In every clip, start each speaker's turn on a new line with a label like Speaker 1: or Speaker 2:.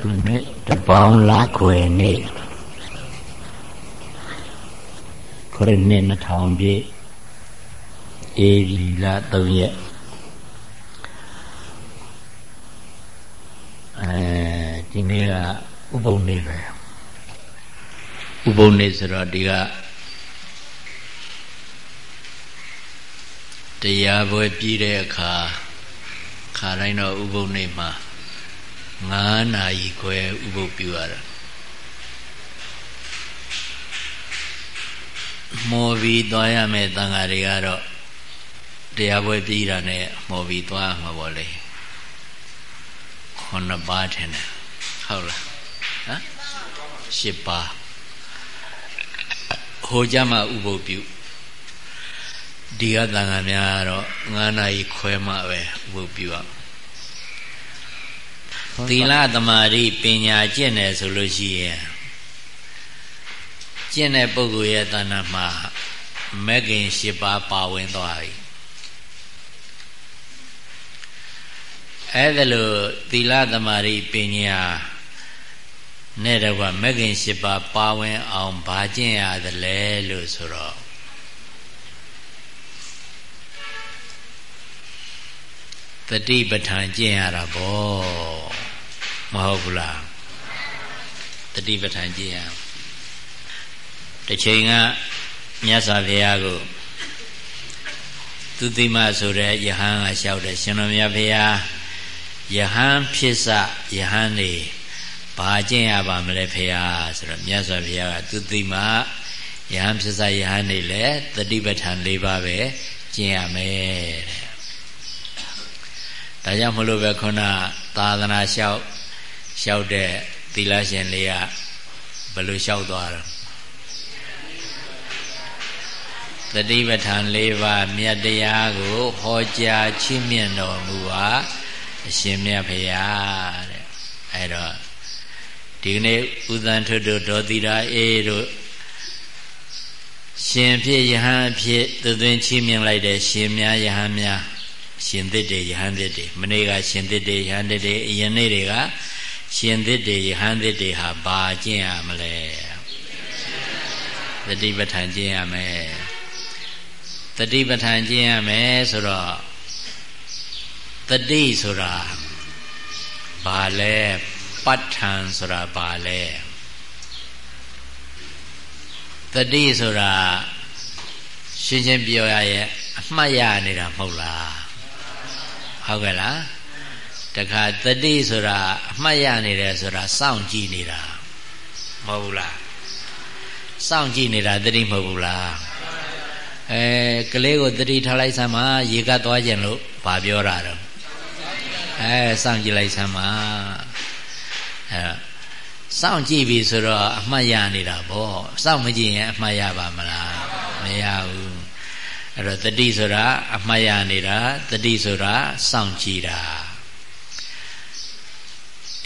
Speaker 1: ခုနှစ်တပေါင်းလခွေနေ့ခရစ်နှစ်2000ပြည့်ဧပြီလ3ရက်အဲဒီနေ့ကဥပုံနေ့ပဲဥပုံနေ့ဆိုတော့ဒီကတရားပွဲပြီးတဲ့အခါခါတိုင်းတော့ဥပုံနေ့မှာ 9နာရီခွဲဥပုပ်ပြုရတာမော်ပြီးသွားရမယ်တန်ဃာတွေကတော့တရားပွဲပြီးတာနဲ့မော်ပြီးသွားမှာပေါ့လေခုနှစ်ပါးထင်တယ်ဟုတ်လားဟမ်ရှစ်ပါးဟိုကြမှာဥပုပ်ပြုဒီကတန်ဃာများကတော့9နာရီခွဲမှပဲဥပုပ်ပြုရ သီလသမာဓိပညာကျင့်တယ်ဆိုလို့ရှိရင်ကျင့်တဲ့ပုဂ္ဂိုလ်ရဲ့တဏ္ဍမှာမဂ္ဂင်၈ပါးပါဝင်သွားပြီအဲ့ဒါလို့သီလသမာဓိပညာနဲ့တော့မဂ္ဂင်၈ပါးပါဝင်အောင်ဘာကျင့်ရသလဲလို့ဆိုတော့တတိပဋ္ဌာန်ကျင့်ရတာပေါ့ မဟုတ်ဘူးလားတတိပဋ္ဌာန်ကြည့်ရတစ်ချိန်ကမြတ်စွာဘုရားကိုသူတိမဆိုတဲ့ယဟန်ကလျှောက်တယ်ရှင်တော်မြတ်ဘုရားယဟန်ဖြစ်စယဟန်နေဘာကျင့်ရပါမလဲဖေဟာဆိုတော့မြတ်စွာဘုရားကသူတိမယဟန်ဖြစ်စယဟန်နေလေတတိပဋ္ဌာန်၄ပါးပဲကျင့်ရမယ်တဲ့ဒါကြောင့်မလို့ပဲခုနသာသနာလျှောက် လျှောက်တဲ့သီလရှင်လေးကဘယ်လိုလျှောက်သွားတော့တတိပဋ္ဌာန်၄ပါးမြတ်တရားကိုဟောကြားချီးမြှင့်တော်မူပါအရှင်မြတ်ဖရာတဲ့အဲ့တော့ဒီကနေ့ဥသံထွတ်တို့ဒေါ်သီရာအေးတို့ရှင်ဖြစ်ယဟန်ဖြစ်သူသွင်းချီးမြှင့်လိုက်တဲ့ရှင်များယဟန်များရှင်သစ်တွေယဟန်သစ်တွေမနေ့ကရှင်သစ်တွေယဟန်သစ်တွေအရင်နေ့တွေက ရှင်သစ်တွေယဟန်သစ်တွေဟာဘာကျင့်ရမလဲတတိပဋ္ဌာန်ကျင့်ရမယ်တတိပဋ္ဌာန်ကျင့်ရမယ်ဆိုတော့တတိဆိုတာဘာလဲပဋ္ဌာန်ဆိုတာဘာလဲတတိဆိုတာရှင်းရှင်းပြောရရဲ့အမှတ်ရနေတာမဟုတ်လားဟုတ်ကဲ့လား တခါတတိဆိုတာအမှတ်ရနေတယ်ဆိုတာစောင့်ကြည့်နေတာမဟုတ်ဘူးလားစောင့်ကြည့်နေတာတတိမဟုတ်ဘူးလားအဲကလေးကိုတတိထားလိုက်စမ်းပါရေကသွားခြင်းလို့ဗာပြောတာတော့အဲစောင့်ကြည့်လိုက်စမ်းပါအဲစောင့်ကြည့်ပြီဆိုတော့အမှတ်ရနေတာဗောစောင့်မကြည့်ရင်အမှတ်ရပါမလားမရဘူးအဲ့တော့တတိဆိုတာအမှတ်ရနေတာတတိဆိုတာစောင့်ကြည့်တာ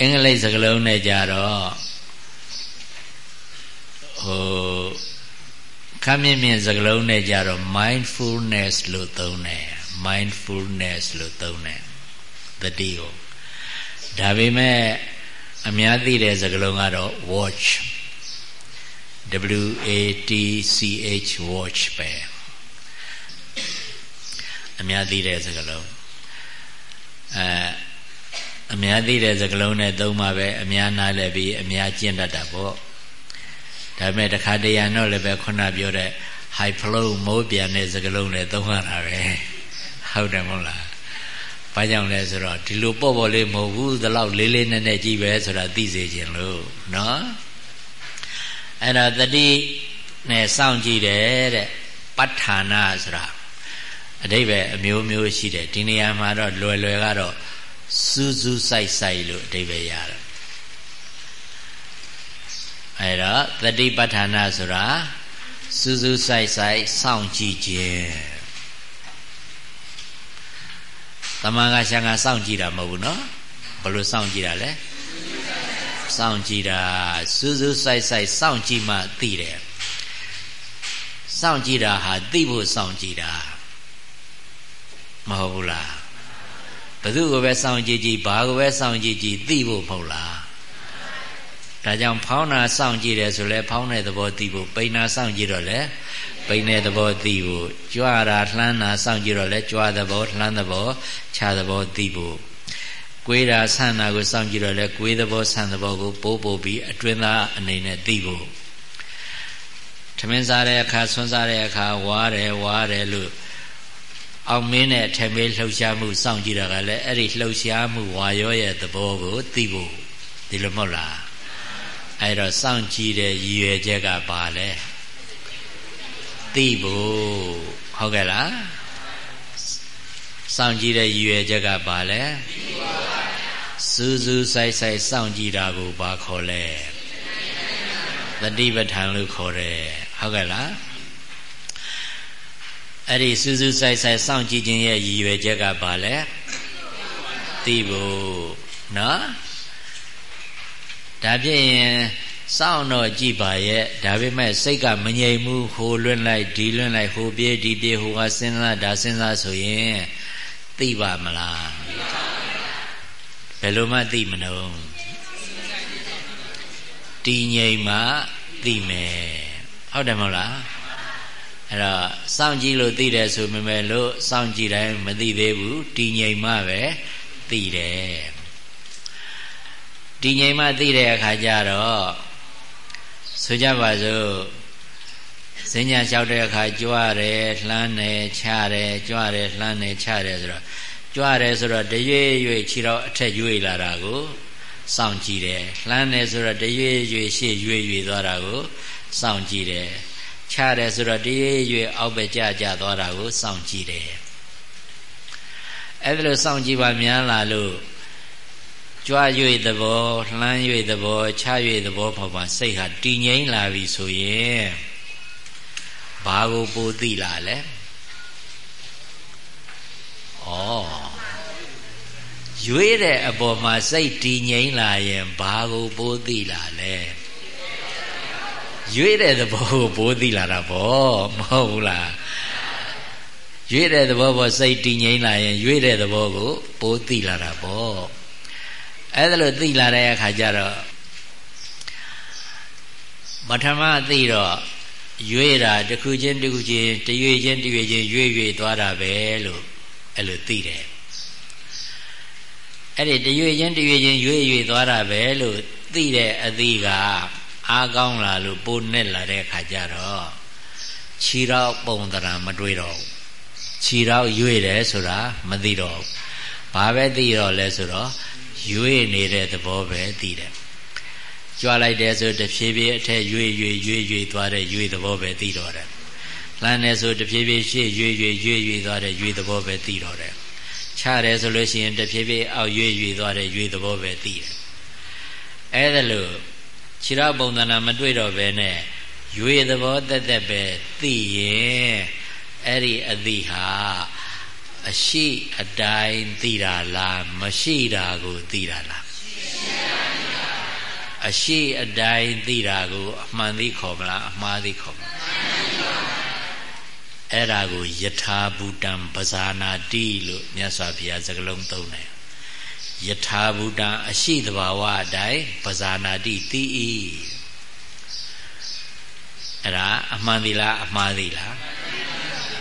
Speaker 1: အင်္ဂလိပ်စကားလုံးနဲ့ကြတော့ဟိုခမ်းမြင့်မြင့်စကားလုံးနဲ့ကြတော့ mindfulness လို့သုံးတယ် mindfulness လို့သုံးတယ်တတိကိုဒါပေမဲ့အများသိတဲ့စကားလုံးကတော့ watch W A T C H watch ပဲအများသိတဲ့စကားလုံးအဲ အများသိတဲ့စကလုံးနဲ့သုံးပါပဲအများနားလည်းပြီးအများကျင့်တတ်တာပေါ့ဒါပေမဲ့တခါတရံတော့လည်းပဲခုနပြောတဲ့ high flow မိုးပြန်တဲ့စကလုံးနဲ့သုံးရတာပဲဟုတ်တယ်မဟုတ်လားဘာကြောင့်လဲဆိုတော့ဒီလိုပေါ့ပေါ့လေးမဟုတ်ဘူးဒီလောက်လေးလေးနက်နက်ကြည့်ပဲဆိုတာသိစေခြင်းလို့နော်အဲ့ဒါတတိနဲ့စောင့်ကြည့်တယ်တဲ့ပဋ္ဌာနာဆိုတာအဓိပ္ပာယ်အမျိုးမျိုးရှိတယ်ဒီနေရာမှာတော့လွယ်လွယ်ကတော့ စူးစူးဆိုင်ဆိုင်လို့အဓိပ္ပာယ်ရတယ်အဲ့တော့တတိပဋ္ဌာနာဆိုတာစူးစူးဆိုင်ဆိုင်စောင့်ကြည့်ခြင်းတမန်ကရှံကစောင့်ကြည့်တာမဟုတ်ဘူးနော်ဘယ်လိုစောင့်ကြည့်တာလဲစောင့်ကြည့်တာစူးစူးဆိုင်ဆိုင်စောင့်ကြည့်မှသိတယ်စောင့်ကြည့်တာဟာသိဖို့စောင့်ကြည့်တာမဟုတ်ဘူးလား ဘသူကိုပဲစောင့်ကြည့်ကြည့်ဘာကိုပဲစောင့်ကြည့်ကြည့်သိဖို့မဟုတ်လားဒါကြောင့်ဖောင်းတာစောင့်ကြည့်တယ်ဆိုလဲဖောင်းတဲ့သဘောသိဖို့ပိန်တာစောင့်ကြည့်တော့လဲပိန်တဲ့သဘောသိဖို့ကြွတာလှမ်းတာစောင့်ကြည့်တော့လဲကြွသဘောလှမ်းသဘောခြားသဘောသိဖို့ကွေးတာဆန့်တာကိုစောင့်ကြည့်တော့လဲကွေးသဘောဆန့်သဘောကိုပိုးပို့ပြီးအတွင်းသားအနေနဲ့သိဖို့ထမင်းစားတဲ့အခါဆွမ်းစားတဲ့အခါဝါတယ်ဝါတယ်လို့ အောင်မင်းနဲ့ထမေးလှုပ်ရှားမှုစောင့်ကြည့်တာကလည်းအဲ့ဒီလှုပ်ရှားမှုဝါရောရဲ့သဘောကိုသိဖို့ဒီလိုမဟုတ်လားအဲ့တော့စောင့်ကြည့်တဲ့ရည်ရွယ်ချက်ကဘာလဲသိဖို့ဟုတ်ကဲ့လားစောင့်ကြည့်တဲ့ရည်ရွယ်ချက်ကဘာလဲစူးစူးဆိုင်ဆိုင်စောင့်ကြည့်တာကိုဘာခေါ်လဲသတိပဋ္ဌာန်လို့ခေါ်တယ်ဟုတ်ကဲ့လား အဲ့ဒီစူးစူးဆိုင်ဆိုင်စောင့်ကြည့်ခြင်းရဲ့ရည်ရွယ်ချက်ကဘာလဲသိဖို့နော်ဒါဖြစ်ရင်စောင့်တော့ကြည့်ပါရဲ့ဒါပေမဲ့စိတ်ကမငြိမ်ဘူးဟိုလွန့်လိုက်ဒီလွန့်လိုက်ဟိုပြေးဒီပြေးဟိုကစဉ်းစားဒါစဉ်းစားဆိုရင်သိပါမလားဘယ်လိုမှသိမနှုံးတည်ငြိမ်မှသိမယ်ဟုတ်တယ်မဟုတ်လား အဲ့တော့စောင့်ကြည့်လို့သိတယ်ဆိုပေမဲ့လို့စောင့်ကြည့်တိုင်းမသိသေးဘူးတည်ငြိမ်မှပဲသိတယ်တည်ငြိမ်မှသိတဲ့အခါကျတော့ဆိုကြပါစို့စဉ္ညာလျှောက်တဲ့အခါကြွတယ်လှမ်းတယ်ချတယ်ကြွတယ်လှမ်းတယ်ချတယ်ဆိုတော့ကြွတယ်ဆိုတော့တရွေ့ရွေ့ခြေတော့အထက်ရွေ့လာတာကိုစောင့်ကြည့်တယ်လှမ်းတယ်ဆိုတော့တရွေ့ရွေ့ရှေ့ရွေ့ရွေ့သွားတာကိုစောင့်ကြည့်တယ် ချတယ်ဆိုတော့တရွေ့ရွေ့အောက်ပဲကြကြသွားတာကိုစောင့်ကြည့်တယ်အဲ့ဒါလို့စောင့်ကြည့်ပါများလာလို့ကြွ၍သဘောလှမ်း၍သဘောချ၍သဘောပေါ်မှာစိတ်ဟာတည်ငြိမ်လာပြီဆိုရင်ဘာကိုပိုသိလာလဲဩရွေးတဲ့အပေါ်မှာစိတ်တည်ငြိမ်လာရင်ဘာကိုပိုသိလာလဲ ရွေးတဲ့သဘောကိုပိုသိလာတာဗောမဟုတ်ဘူးလားရွေးတဲ့သဘောပေါ်စိတ်တည်ငြိမ်လာရင်ရွေးတဲ့သဘောကိုပိုသိလာတာဗောအဲ့ဒါလို့သိလာတဲ့အခါကျတော့ပထမသိတော့ရွေးတာတစ်ခုချင်းတစ်ခုချင်းတရွေချင်းတရွေချင်းရွေ့ရွေ့သွားတာပဲလို့အဲ့လိုသိတယ်အဲ့ဒီတရွေချင်းတရွေချင်းရွေ့ရွေ့သွားတာပဲလို့သိတဲ့အသီးက အားကောင်းလာလို့ပိုနဲ့လာတဲ့အခါကျတော့ခြေတော့ပုံတရာမတွေးတော့ဘူးခြေတော့ရွေ့တယ်ဆိုတာမသိတော့ဘူးဘာပဲသိတော့လဲဆိုတော့ရွေ့နေတဲ့သဘောပဲသိတယ်ကြွားလိုက်တယ်ဆိုတဖြည်းဖြည်းအထက်ရွေ့ရွေ့ရွေ့ရွေ့သွားတဲ့ရွေ့သဘောပဲသိတော့တယ်လှမ်းတယ်ဆိုတဖြည်းဖြည်းရှေ့ရွေ့ရွေ့ရွေ့ရွေ့သွားတဲ့ရွေ့သဘောပဲသိတော့တယ်ချတယ်ဆိုလို့ရှိရင်တဖြည်းဖြည်းအောက်ရွေ့ရွေ့သွားတဲ့ရွေ့သဘောပဲသိတယ်အဲ့ဒါလို့ ခြေရပုံသဏ္ဍာန်မတွေ့တော့ဘဲနဲ့ရွေသဘောတက်တက်ပဲသိရင်အဲ့ဒီအသိဟာအရှိအတိုင်းသိတာလားမရှိတာကိုသိတာလားအရှိအတိုင်းသိတာကိုအမှန်သိခေါ်မလားအမှားသိခေါ်မလားအဲ့ဒါကိုယထာဘူတံပဇာနာတိလို့မြတ်စွာဘုရားစကားလုံးသုံးတယ် ယထာဘူတံအရှိတဘာဝအတိုင်းပဇာနာတိသိ၏အဲ့ဒါအမှန်သီလားအမှားသီလား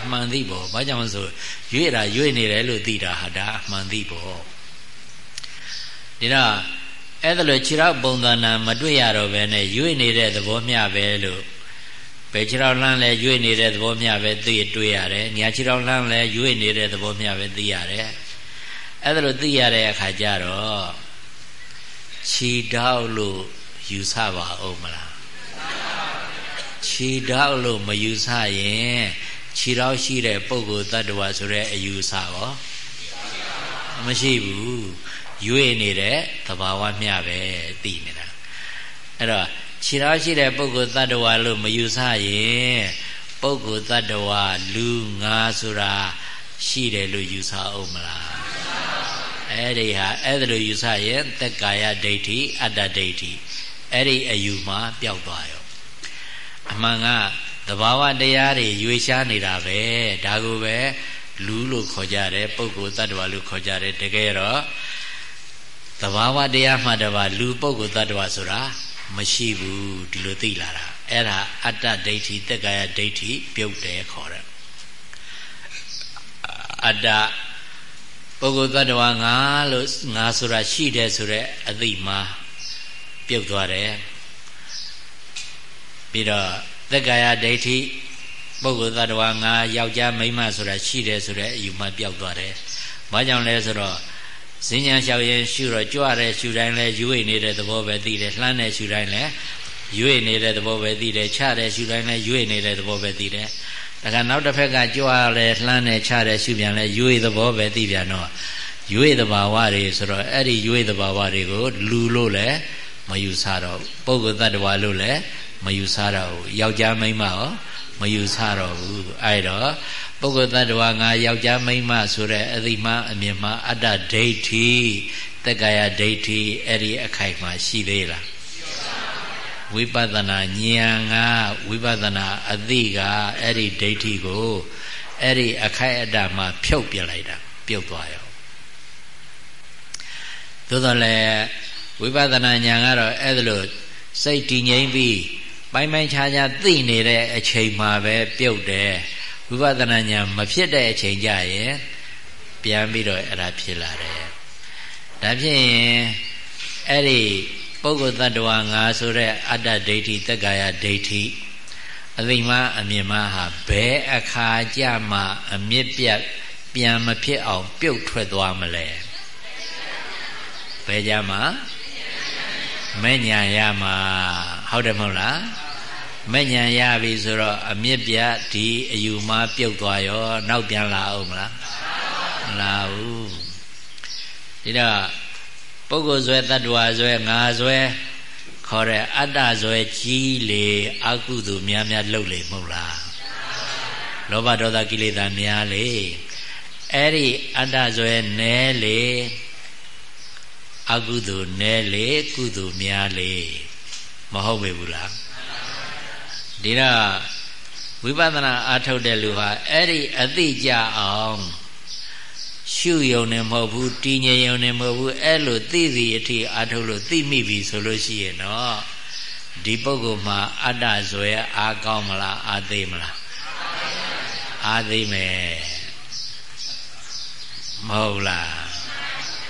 Speaker 1: အမှန်သိပေါ့ဘာကြောင့်ဆိုရွေ့တာရွေ့နေတယ်လို့သိတာဟာဒါအမှန်သိပေါ့ဒီတော့အဲ့ဒါလို့ခြေထောက်ပုံသဏ္ဍာန်မတွေ့ရတော့ဘဲနဲ့ရွေ့နေတဲ့သဘောမျှပဲလို့ဘယ်ခြေထောက်လှမ်းလဲရွေ့နေတဲ့သဘောမျှပဲသိတွေ့ရတယ်ညာခြေထောက်လှမ်းလဲရွေ့နေတဲ့သဘောမျှပဲသိရတယ် အဲ့ဒါလို့သိရတဲ့အခါကျတော့ခြေထောက်လို့ယူဆပါအောင်မလားခြေထောက်လို့မယူဆရင်ခြေထောက်ရှိတဲ့ပုဂ္ဂိုလ်တ attva ဆိုတဲ့အယူဆရောမရှိဘူးရွေ့နေတဲ့သဘာဝမျှပဲသိနေတာအဲ့တော့ခြေထောက်ရှိတဲ့ပုဂ္ဂိုလ်တ attva လို့မယူဆရင်ပုဂ္ဂိုလ်တ attva လူငါဆိုတာရှိတယ်လို့ယူဆအောင်မလား အဲ့ဒီဟာအဲ့ဒါလို့ယူဆရင်သက်ကာယဒိဋ္ဌိအတ္တဒိဋ္ဌိအဲ့ဒီအယူမှာပျောက်သွားရောအမှန်ကသဘာဝတရားတွေရွေရှားနေတာပဲဒါကိုပဲလူလို့ခေါ်ကြတယ်ပုဂ္ဂိုလ်တ attva လို့ခေါ်ကြတယ်တကယ်တော့သဘာဝတရားမှတပါလူပုဂ္ဂိုလ်တ attva ဆိုတာမမရှိဘူးဒီလိုသိလာတာအဲ့ဒါအတ္တဒိဋ္ဌိတက္ကာယဒိဋ္ဌိပြုတ်တယ်ခေါ်တယ်အတ္တ ပုဂ္ဂိုလ်တ attva ငါလို့ငါဆိုတာရှိတယ်ဆိုတဲ့အသိမှပြုတ်သွားတယ်ပြီးတော့တက္ကာယဒိဋ္ဌိပုဂ္ဂိုလ်တ attva ငါယောက်ျားမိန်းမဆိုတာရှိတယ်ဆိုတဲ့အယူမှပြောက်သွားတယ်။ဘာကြောင့်လဲဆိုတော့ဈဉ္ညာလျှောက်ရင်ရှုတော့ကြွတဲ့ရှုတိုင်းလဲယူဝိနေတဲ့သဘောပဲသိတယ်လှမ်းတဲ့ရှုတိုင်းလဲယူဝိနေတဲ့သဘောပဲသိတယ်ချတဲ့ရှုတိုင်းလဲယူဝိနေတဲ့သဘောပဲသိတယ် ဒါကနောက်တစ်ဖက်ကကြွလဲလှမ်းတဲ့ချတဲ့ရှုပြန်လဲယူဝိသဘောပဲသိပြန်တော့ယူဝိသဘာဝတွေဆိုတော့အဲ့ဒီယူဝိသဘာဝတွေကိုလူလို့လဲမယူဆတော့ပုဂ္ဂိုလ်တ attva လို့လဲမယူဆတော့ဘူးယောက်ျားမိန်းမရောမယူဆတော့ဘူးအဲ့တော့ပုဂ္ဂိုလ်တ attva ငါယောက်ျားမိန်းမဆိုတဲ့အသိမှအမြင်မှအတ္တဒိဋ္ဌိတက္ကရာဒိဋ္ဌိအဲ့ဒီအခိုက်မှာရှိသေးလား ဝိပဿနာဉာဏ်ကဝိပဿနာအသိကအဲ့ဒီဒိဋ္ဌိကိုအဲ့ဒီအခိုက်အတ္တမှာဖြုတ်ပြလိုက်တာပြုတ်သွားရောသို့တော်လည်းဝိပဿနာဉာဏ်ကတော့အဲ့ဒါလို့စိတ်တည်ငြိမ်ပြီးပိုင်းပိုင်းခြားခြားသိနေတဲ့အချိန်မှာပဲပြုတ်တယ်ဝိပဿနာဉာဏ်မဖြစ်တဲ့အချိန်ကြရင်ပြန်ပြီးတော့အဲ့ဒါဖြစ်လာတယ်ဒါဖြစ်ရင်အဲ့ဒီ ပုဂ္ဂိုလ်တ attva ငါဆိုတဲ့အတ္တဒိဋ္ဌိတက္ကာယဒိဋ္ဌိအသိမှအမြင်မှဟာဘယ်အခါကြမှအမြင့်ပြတ်ပြန်မဖြစ်အောင် ပြုတ်ထွက်သွားမလဲဘယ်ကြမှာမဲ့ညာရမှာဟုတ်တယ်မဟုတ်လားမဲ့ညာရပြီဆိုတော့အမြင့်ပြတ်ဒီအယူမှပြုတ်သွားရော နောက်ပြန်လာအောင်မလားမလာဘူးဒီတော့ ပုဂ္ဂိုလ်ဇွဲတ attva ဇွဲငါဇွဲခေါ်တဲ့အတ္တဇွဲကြီးလေအကုသိုလ်များများလှုပ်လေမဟုတ်လားလောဘဒေါသကိလေသာများလေအဲ့ဒီအတ္တဇွဲနဲလေအကုသိုလ်နဲလေကုသိုလ်များလေမဟုတ်ပေဘူးလားဒီတော့ဝိပဿနာအားထုတ်တဲ့လူဟာအဲ့ဒီအသိကြအောင် ရှုယုံနေမဟုတ်ဘူးတည်ငြိမ်ယုံနေမဟုတ်ဘူးအဲ့လိုသိစီအထိအားထုတ်လို့သိမိပြီဆိုလို့ရှိရင်တော့ဒီပုဂ္ဂိုလ်မှာအတ္တဇွဲအားကောင်းမလားအားသိမလားအားသိမယ်မဟုတ်လား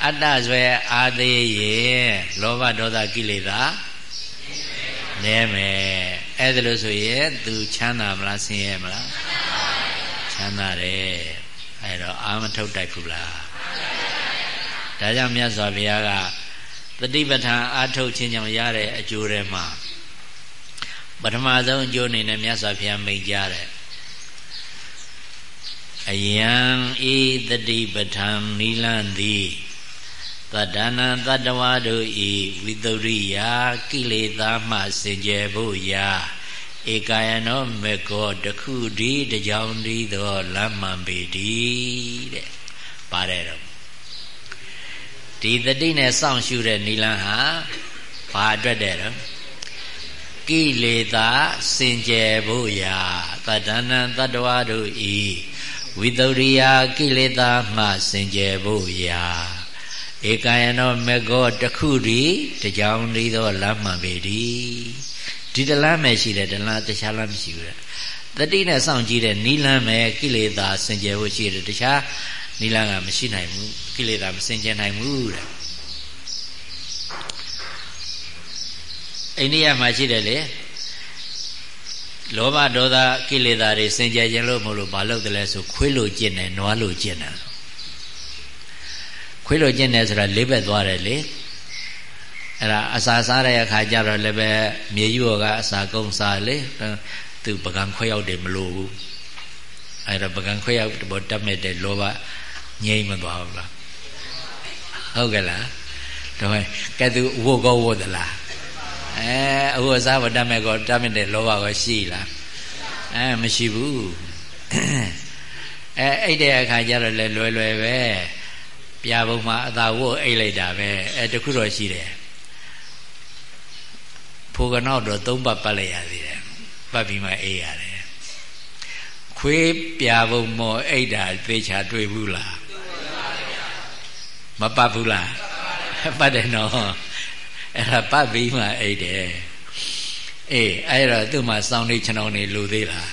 Speaker 1: အတ္တဇွဲအားသေးရင်လောဘဒေါသကိလေသာနည်းမယ်အဲ့ဒါလို့ဆိုရင်သူချမ်းသာမလားဆင်းရဲမလားချမ်းသာတယ် အဲ့တော့အာမထုတ်တိုက်ဘူးလားဒါကြောင့်မြတ်စွာဘုရားကတတိပဋ္ဌာန်အာထုတ်ခြင်းကြောင့်ရတဲ့အကျိုးတွေမှာပထမဆုံးအကျိုးအနေနဲ့မြတ်စွာဘုရားမိန့်ကြားတယ်အယံဤတတိပဋ္ဌာန်နိလန်သည်သတ္တနာတတ္တဝါတို့ဤဝိသုရိယာကိလေသာမှစင်ကြယ်ဖို့ရာ ဧကာယနောမေကောတခုဒီတကြောင်ဒီသောလမ်းမှန်ပေတိတဲ့ပါတယ်တော့ဒီတတိနဲ့စောင့်ရှုတဲ့နိလန်းဟာဘာအတွက်တဲ့တော့ကိလေသာစင်ကြယ်ဖို့ရာတတ္တနာတတ္တဝါတို့ဤဝိသုရိယာကိလေသာမှစင်ကြယ်ဖို့ရာဧကယနောမေကောတခုဒီတကြောင်ဒီသောလမ်းမှန်ပေဒီ ဒီတလမ်းပဲရှိတယ်တလမ်းတခြားလမ်းမရှိဘူးတတိနဲ့စောင့်ကြည့်တဲ့နိလမ်းပဲကိလေသာစင်ကြယ်ဖို့ရှိတယ်တခြားနိလမ်းကမရှိနိုင်ဘူးကိလေသာမစင်ကြယ်နိုင်ဘူးတဲ့အိန္ဒိယမှာရှိတယ်လေလောဘဒေါသကိလေသာတွေစင်ကြယ်ခြင်းလို့မလို့မလုပ်တယ်လဲဆိုခွေးလို့ကျင့်တယ်နွားလို့ကျင့်တယ်ခွေးလို့ကျင့်တယ်ဆိုတာလေးဘက်သွားတယ်လေ အဲ့ဒါအစာစားတဲ့အခါကျတော့လည်းပဲမြေယူောကအစာကုန်းစားလေသူပကံခွဲရောက်တယ်မလို့ဘူးအဲ့ဒါပကံခွဲရောက်တော့တတ်မဲ့တဲ့လောဘငြိမ့်မသွားဘူးလားဟုတ်ကဲ့လားတော့ကဲသူဝုတ်ကောဝုတ်သလားအဲအဝတ်စားမတတ်မဲ့ကောတတ်မဲ့တဲ့လောဘကောရှိလားအဲမရှိဘူးအဲအဲ့တဲ့အခါကျတော့လေလွယ်လွယ်ပဲပြာပုံမှာအသာဝတ်အိတ်လိုက်တာပဲအဲတခုတော့ရှိတယ် ဖိုကနောက်တော့သုံးပတ်ပတ်လိုက်ရသေးတယ်ပတ်ပြီးမှအေးရတယ်ခွေးပြာပုံမော်အိတ်တာသေချာတွေ့ဘူးလားမပတ်ဘူးလားပတ်တယ်နော်အဲ့ဒါပတ်ပြီးမှအိတ်တယ်အေးအဲ့တော့သူ့မှာစောင်းနေခြံတော်နေလူသေးလား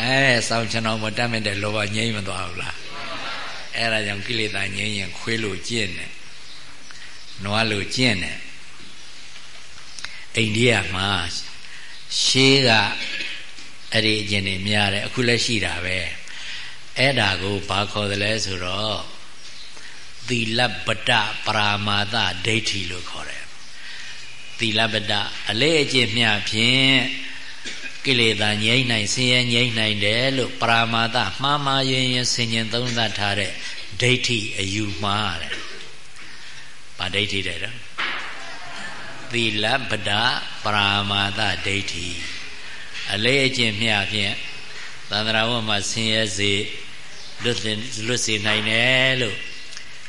Speaker 1: အဲစောင်းခြံတော်မတတ်မဲ့တဲ့လောဘငြိမ့်မသွားဘူးလားအဲ့ဒါကြောင့်ကိလေသာငြိမ့်ရင်ခွေးလို့ကျင့်တယ်နွားလို့ကျင့်တယ် အိန္ဒိယမှာရှေးကအဲ့ဒီအကျင့်တွေများတယ်အခုလည်းရှိတာပဲအဲ့ဒါကိုဘာခေါ်တယ်လဲဆိုတော့သီလပတပရာမာသဒိဋ္ဌိလို့ခေါ်တယ်သီလပတအလေးအကျင့်မျှဖြင့်ကိလေသာငြိမ့်နိုင်ဆင်းရဲငြိမ့်နိုင်တယ်လို့ပရာမာသမှားမှားယွင်းယွင်းဆင်ញင်သုံးသပ်ထားတဲ့ဒိဋ္ဌိအယူမှားတယ်။ဗာဒိဋ္ဌိတဲ့တော့ သီလပဒပရာမာသဒိဋ္ဌိအလေးအကျင့်မျှဖြင့်သန္တရာဝမှာဆင်းရဲစေလွတ်လွတ်စေနိုင်တယ်လို့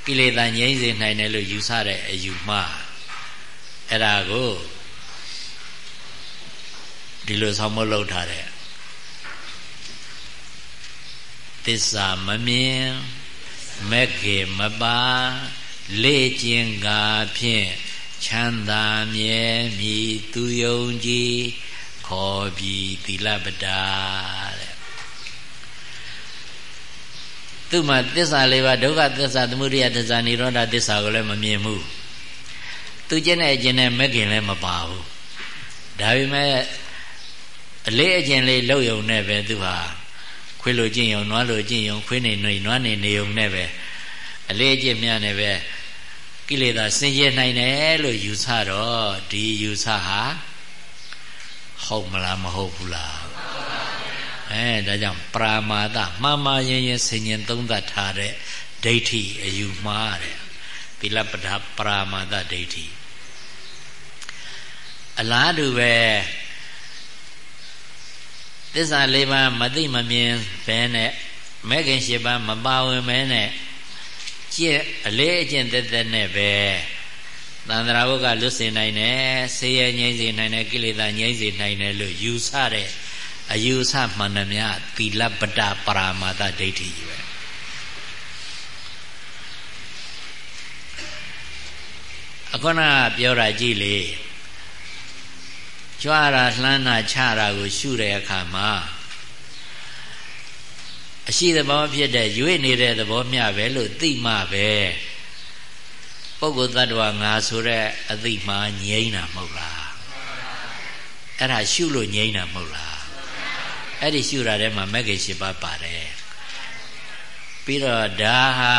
Speaker 1: ကိလေသာငြိမ့်စေနိုင်တယ်လို့ယူဆတဲ့အယူမှားအဲ့ဒါကိုဒီလိုဆောင်းမလုပ်ထားတဲ့သစ္စာမမြင်မက်ခေမပါလေ့ကျင်ကာဖြင့် ချမ်းသာမြဲမြည်သူယုံကြည်ခေါ်ပြီးသီလပဒါတဲ့သူ့မှာသစ္စာလေးပါဒုက္ခသစ္စာသမုဒိယသစ္စာនិရောဓသစ္စာကိုလည်းမမြင်ဘူးသူကျင့်တဲ့အကျင့်နဲ့မက်ခင်လည်းမပါဘူးဒါပေမဲ့အလေးအကျင့်လေးလောက်ယုံနဲ့ပဲသူဟာခွေးလိုကျင့်ယုံနွားလိုကျင့်ယုံခွေးနေနေနွားနေနေယုံနဲ့ပဲအလေးအကျင့်များနဲ့ပဲ ကိလေသာစင်ကြယ်နိုင်တယ်လို့ယူဆတော့ဒီယူဆဟာဟုတ်မလားမဟုတ်ဘူးလားအဲဒါကြောင့်ပရာမာသမှားမှားရင်ရင်ဆင်ញင်သုံးသပ်ထားတဲ့ဒိဋ္ဌိအယူမှားတယ်သီလပဒပရာမာသဒိဋ္ဌိအလားတူပဲသစ္စာလေးပါးမသိမမြင်ဘဲနဲ့မဲခင်၈ပါးမပါဝင်ဘဲနဲ့ ကျင့်အလေးအကျင့်တက်တက်နဲ့ပဲသန္တရာဘုကလွတ်စေနိုင်တယ်ဆေးရငြိမ့်စေနိုင်တယ်ကိလေသာငြိမ့်စေနိုင်တယ်လို့ယူဆတဲ့အယူဆမှန်သမျှသီလပတပရာမာသဒိဋ္ဌိပဲအခုနပြောတာကြည့်လေကြွားတာလှမ်းတာချတာကိုရှုတဲ့အခါမှာ အရှိသဘောဖြစ်တဲ့ရွေ့နေတဲ့သဘောမျှပဲလို့သိမှပဲပုဂ္ဂိုလ်တ attva ငါဆိုတဲ့အသိမှငြိမ့်တာမဟုတ်လားအဲ့ဒါရှုလို့ငြိမ့်တာမဟုတ်လားအဲ့ဒီရှုတာထဲမှာမဂ္ဂင်၈ပါးပါတယ်ပြီးတော့ဒါဟာ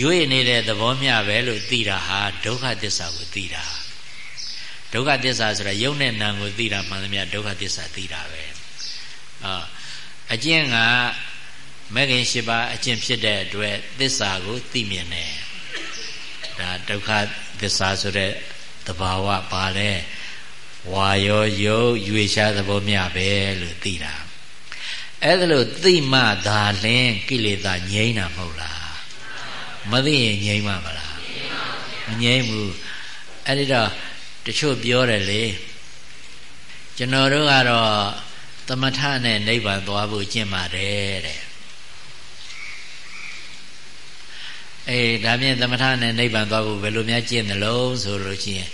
Speaker 1: ရွေ့နေတဲ့သဘောမျှပဲလို့သိတာဟာဒုက္ခသစ္စာကိုသိတာဒုက္ခသစ္စာဆိုတာယုံနဲ့နာကိုသိတာမှန်သမျှဒုက္ခသစ္စာသိတာပဲအာ အကျင့်ကမဂ္ဂင်၈ပါးအကျင့်ဖြစ်တဲ့အတွက်သစ္စာကိုသိမြင်တယ်ဒါဒုက္ခသစ္စာဆိုတဲ့သဘာဝပါတယ်ဝါရောယုတ်ရွေရှားသဘောမျှပဲလို့သိတာအဲ့ဒါလို့သိမှသာလင်းကိလေသာငြိမ်းတာမဟုတ်လားမသိရင်ငြိမ်းမှာမလားမငြိမ်းဘူးအဲ့ဒီတော့တချို့ပြောတယ်လေကျွန်တော်တို့ကတော့ သမထနဲ့နိဗ္ဗာန်သွားဖို့ကျင့်ပါတယ်တဲ့အေးဒါဖြင့်သမထနဲ့နိဗ္ဗာန်သွားဖို့ဘယ်လိုများကျင့်သလုံးဆိုလို့ရှိရင်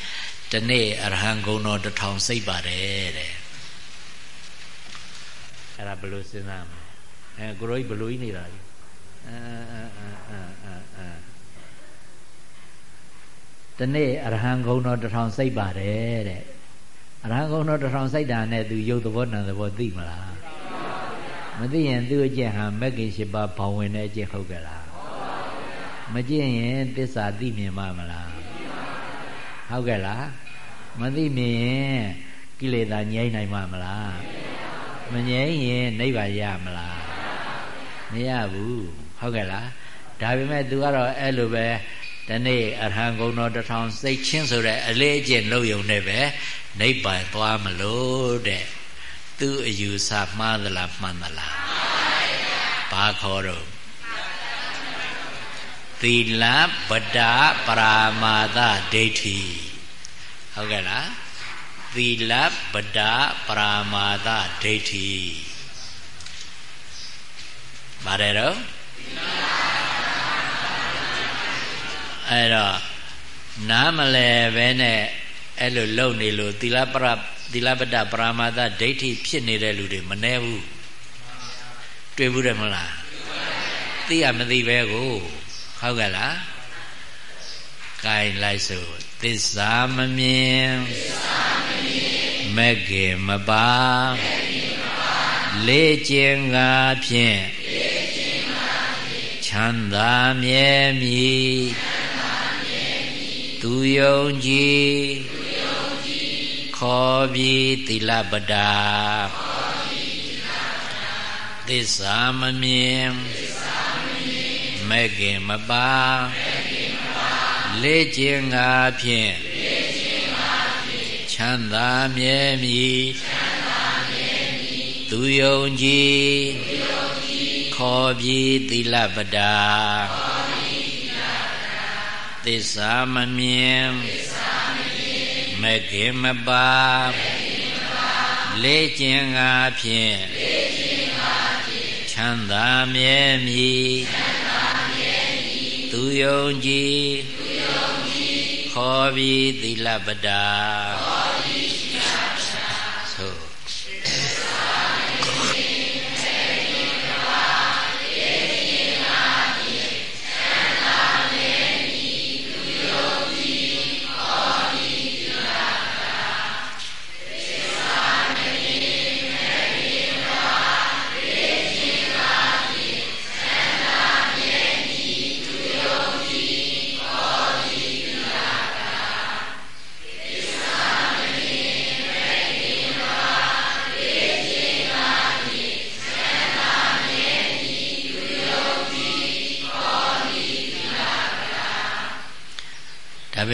Speaker 1: တနေ့အရဟံဂုံတော်တထောင်စိတ်ပါတယ်တဲ့အဲ့ဒါဘယ်လိုစဉ်းစားမလဲအဲကိုရိုးဘယ်လိုကြီးနေတာလဲအာအာအာအာအာတနေ့အရဟံဂုံတော်တထောင်စိတ်ပါတယ်တဲ့ အရဟံဂုံတော်တထောင်စိတ်တာနဲ့သူရုပ်သဘောနာသဘောသိမလားမသိရင်သူ့အကျင့်ဟာမဂ္ဂင်၈ပါးဘောင်ဝင်တဲ့အကျင့်ဟုတ်ကြလားမကျင့်ရင်သစ္စာသိမြင်မှာမလားဟုတ်ကဲ့လားမသိမြင်ရင်ကိလေသာငြိမ့်နိုင်မှာမလားမငြိမ့်ရင်နိဗ္ဗာန်ရမလားမရဘူးဟုတ်ကဲ့လားဒါပေမဲ့ तू ကတော့အဲ့လိုပဲ ဒီနေ့အရဟံဂုံတော်တထောင်စိတ်ချင်းဆိုတဲ့အလေးအကျင့်လုပ်ယုံနဲ့ပဲနိဗ္ဗာန်သွားမလို့တဲ့သူအယူဆမှားသလားမှန်သလားဘာခေါ်တော့သီလပဒပရာမာသဒိဋ္ဌိဟုတ်ကဲ့လားသီလပဒပရာမာသဒိဋ္ဌိပါတယ်တော့ အဲ့တော့နားမလဲပဲနဲ့အဲ့လိုလုံနေလို့သီလပရသီလပတ္တပရမာသဒိဋ္ဌိဖြစ်နေတဲ့လူတွေမနှဲဘူးတွေ့ဘူးတယ်မလားသိရမသိပဲကိုဟုတ်ကဲ့လားကိုင်လိုက်စို့သစ္စာမမြင်သစ္စာမမြင်မက်ခင်မပါမက်ခင်မပါလေးကျင်ငါဖြင့်လေးကျင်ငါဖြင့်ချမ်းသာမြဲမြည်ချမ်းသာမြဲမြည် သူယုံကြည်သူယုံကြည်ခေါ်ပြီးသီလပဒာခေါ်ပြီးသီလပဒာသစ္စာမမြင်သစ္စာမမြင်မက်ခင်မပါမက်ခင်မပါလေးကျင်ငါဖြင့်လေးကျင်ငါဖြင့်ချမ်းသာမြဲမြည်ချမ်းသာမြဲမြည်သူယုံကြည်သူယုံကြည်ခေါ်ပြီးသီလပဒာခေါ်ပြီးသီလပဒာ သစ္စာမမြင်သစ္စာမမြင်မခင်မပါမခင်မပါလေးကျင်ငါဖြင့်လေးကျင်ငါဖြင့်ချမ်းသာမြဲမြည်ချမ်းသာမြဲမြည်သူယုံကြည်သူယုံကြည်ခေါ်ပြီးသီလပဒာ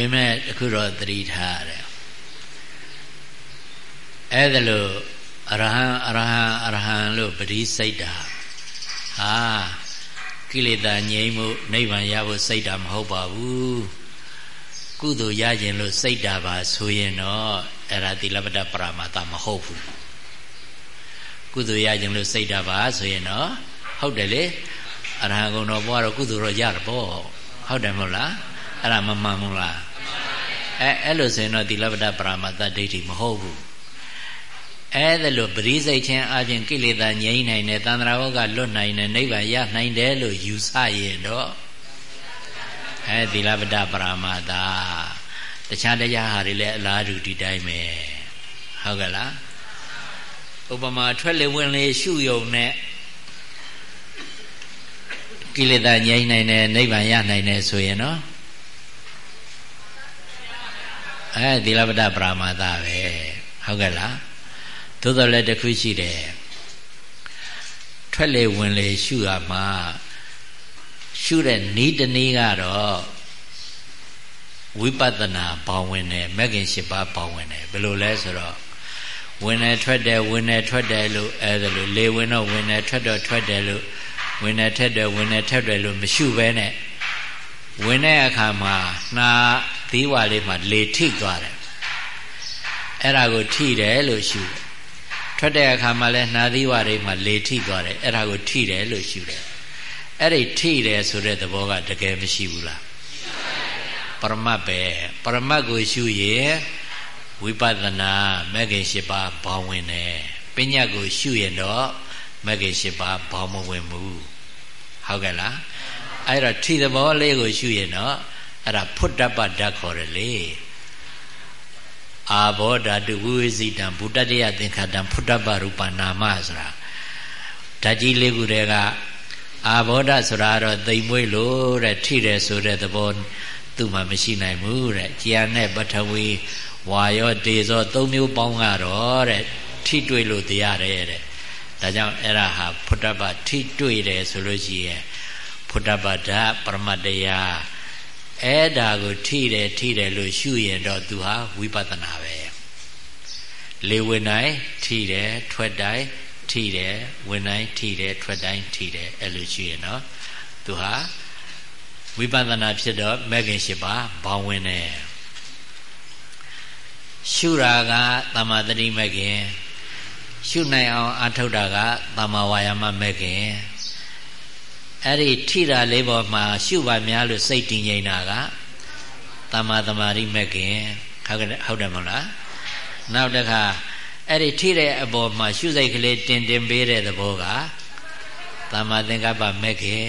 Speaker 1: ပေမဲ့အခုတော့သတိထားရတယ်အဲ့ဒါလို့အရဟံအရဟံအရဟံလို့ပရိစိတ်တာဟာကိလေသာငြိမ်းမှုနိဗ္ဗာန်ရဖို့စိတ်တာမဟုတ်ပါဘူးကုသိုလ်ရခြင်းလို့စိတ်တာပါဆိုရင်တော့အဲ့ဒါသီလပတ္တပရမတ္တမဟုတ်ဘူးကုသိုလ်ရခြင်းလို့စိတ်တာပါဆိုရင်တော့ဟုတ်တယ်လေအရဟံကုံတော်ဘွားတော့ကုသိုလ်တော့ရတယ်ပေါ့ဟုတ်တယ်မဟုတ်လားအဲ့ဒါမမှန်ဘူးလား အဲအဲ့လိုဆိုရင်တော့သီလပတ္တပရမတ္တဒိဋ္ဌိမဟုတ်ဘူးအဲ့ဒါလို့ပရိစိတ်ချင်းအပြင်ကိလေသာငြိမ်းနိုင်တယ်တန္တရာဝကလွတ်နိုင်တယ်နိဗ္ဗာန်ရနိုင်တယ်လို့ယူဆရင်တော့အဲသီလပတ္တပရမတ္တတခြားတရားဟာတွေလည်းအလားတူဒီတိုင်းပဲဟုတ်ကဲ့လားဥပမာထွက်လေဝင်လေရှုယုံနဲ့ကိလေသာငြိမ်းနိုင်တယ်နိဗ္ဗာန်ရနိုင်တယ်ဆိုရင်နော် အဲသီလပတ္တပရမတ္တပဲဟုတ်ကဲ့လားသို့တော်လည်းတစ်ခုရှိတယ်ထွက်လေဝင်လေရှုရမှာရှုတဲ့ဤတနည်းကတော့ဝိပဿနာပေါင်းဝင်တယ်မဂ္ဂင်၈ပါးပေါင်းဝင်တယ်ဘယ်လိုလဲဆိုတော့ဝင်တယ်ထွက်တယ်ဝင်တယ်ထွက်တယ်လို့အဲဒါလို့လေဝင်တော့ဝင်တယ်ထွက်တော့ထွက်တယ်လို့ဝင်တယ်ထက်တယ်ဝင်တယ်ထက်တယ်လို့မရှုဘဲနဲ့ ဝင်တဲ့အခါမှာနှာသီးဝါလေးမှာလေထိသွားတယ်အဲ့ဒါကိုထိတယ်လို့ရှုတယ်ထွက်တဲ့အခါမှာလဲနှာသီးဝါလေးမှာလေထိသွားတယ်အဲ့ဒါကိုထိတယ်လို့ရှုတယ်အဲ့ဒီထိတယ်ဆိုတဲ့သဘောကတကယ်မရှိဘူးလားပရမတ်ပဲပရမတ်ကိုရှုရင်ဝိပဿနာမဂ္ဂင်၈ပါးဘောင်းဝင်တယ်ပညာကိုရှုရင်တော့မဂ္ဂင်၈ပါးဘောင်းမဝင်ဘူးဟုတ်ကဲ့လား အဲ့တော့ထိသဘောလေးကိုရှုရင်တော့အဲ့ဒါဖုတ္တပဓာတ်ခေါ်တယ်လေအာဘောဓာတုဝိဝိဇိတံဘုတ္တတယသင်္ခါတံဖုတ္တပရူပနာမဆိုတာဓာတ်ကြီးလေးခုတည်းကအာဘောဓဆိုတာတော့သိမ်မွေးလို့တဲ့ထိတယ်ဆိုတဲ့သဘောသူ့မှာမရှိနိုင်ဘူးတဲ့ကြာနဲ့ပထဝီဝါရောဒေဇောသုံးမျိုးပေါင်းကတော့တဲ့ထိတွေ့လို့တရားတယ်တဲ့ဒါကြောင့်အဲ့ဒါဟာဖုတ္တပထိတွေ့တယ်ဆိုလို့ရှိရင် ဖုတ္တပဓာပရမတ္တရားအဲ့ဒါကိုထိတယ်ထိတယ်လို့ရှုရင်တော့သူဟာဝိပဿနာပဲလေဝင်တိုင်းထိတယ်ထွက်တိုင်းထိတယ်ဝင်တိုင်းထိတယ်ထွက်တိုင်းထိတယ်အဲ့လိုရှုရင်တော့သူဟာဝိပဿနာဖြစ်တော့မဂ္ဂင်၈ပါးဘောင်းဝင်တယ်ရှုတာကသမာဓိမဂ္ဂင်ရှုနိုင်အောင်အထုတ်တာကသမာဝါယာမမဂ္ဂင် အဲ့ဒီထိတာလေးပေါ်မှာရှုပါများလို့စိတ်တည်ငြိမ်တာကတမ္မာတမာရိမက်ကင်ခဟုတ်ကဲ့ဟုတ်တယ်မဟုတ်လားနောက်တစ်ခါအဲ့ဒီထိတဲ့အပေါ်မှာရှုစိတ်ကလေးတင်တင်ပေးတဲ့သဘောကသမ္မာသင်္ကပ္ပမဲ့ခင်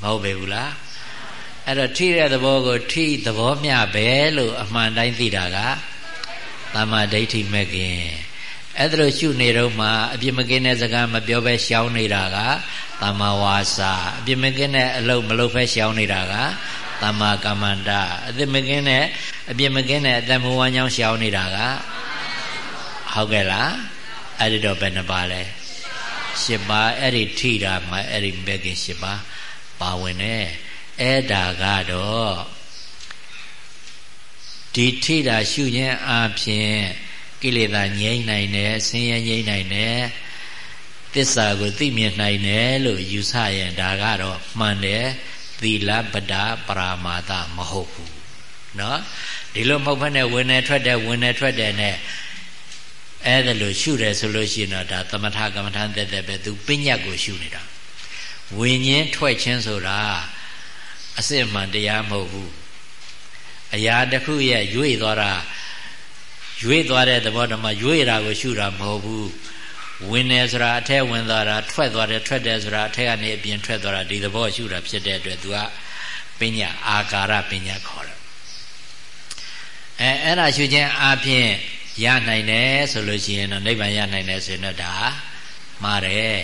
Speaker 1: မဟုတ်ပေဘူးလားအဲ့တော့ထိတဲ့သဘောကိုထိသဘောမျှပဲလို့အမှန်တိုင်းသိတာကသမ္မာဒိဋ္ဌိမဲ့ခင် အဲ့ဒါလို့ရှုနေတော့မှအပြစ်မကင်းတဲ့စကားမပြောဘဲရှောင်နေတာကသမ္မာဝါစာအပြစ်မကင်းတဲ့အလုပ်မလုပ်ဘဲရှောင်နေတာကသမ္မာကမ္မန္တအပြစ်မကင်းတဲ့အပြစ်မကင်းတဲ့အတ္တမဝါညောင်းရှောင်နေတာကဟုတ်ကဲ့လားအဲ့ဒီတော့ဘယ်နှပါလဲရှစ်ပါးအဲ့ဒီထိတာမှာအဲ့ဒီမဲ့ခင်ရှစ်ပါးပါဝင်တယ်အဲ့ဒါကတော့ဒီထိတာရှုခြင်းအပြင် ကိလေသာငြိမ့်နိုင်တယ်ဆင်းရဲငြိမ့်နိုင်တယ်သစ္စာကိုသိမြင်နိုင်တယ်လို့ယူဆရင်ဒါကတော့မှန်တယ်သီလပဒပရာမာသမဟုတ်ဘူးเนาะဒီလိုမဟုတ်ဘဲနဲ့ဝင်နေထွက်တယ်ဝင်နေထွက်တယ်နဲ့အဲ့ဒါလို့ရှုတယ်ဆိုလို့ရှိရင်တော့ဒါသမထကမ္မထန်တက်တက်ပဲသူပညာကိုရှုနေတာဝิญဉ်ထွက်ခြင်းဆိုတာအစစ်မှန်တရားမဟုတ်ဘူးအရာတစ်ခုရဲ့ရွေ့သွားတာ ရွေ့သွားတဲ့သဘောတည်းမှာရွေ့တာကိုရှုတာမဟုတ်ဘူးဝင်တယ်ဆိုတာအထက်ဝင်သွားတာထွက်သွားတယ်ထွက်တယ်ဆိုတာအထက်ကနေအပြင်ထွက်သွားတာဒီသဘောရှုတာဖြစ်တဲ့အတွက် तू ကပညာအာကာရပညာခေါ်တယ်အဲအဲ့ဒါရှုခြင်းအပြင်ရနိုင်တယ်ဆိုလို့ရှိရင်တော့နိဗ္ဗာန်ရနိုင်တယ်ဆိုရင်တော့ဒါမှားတယ်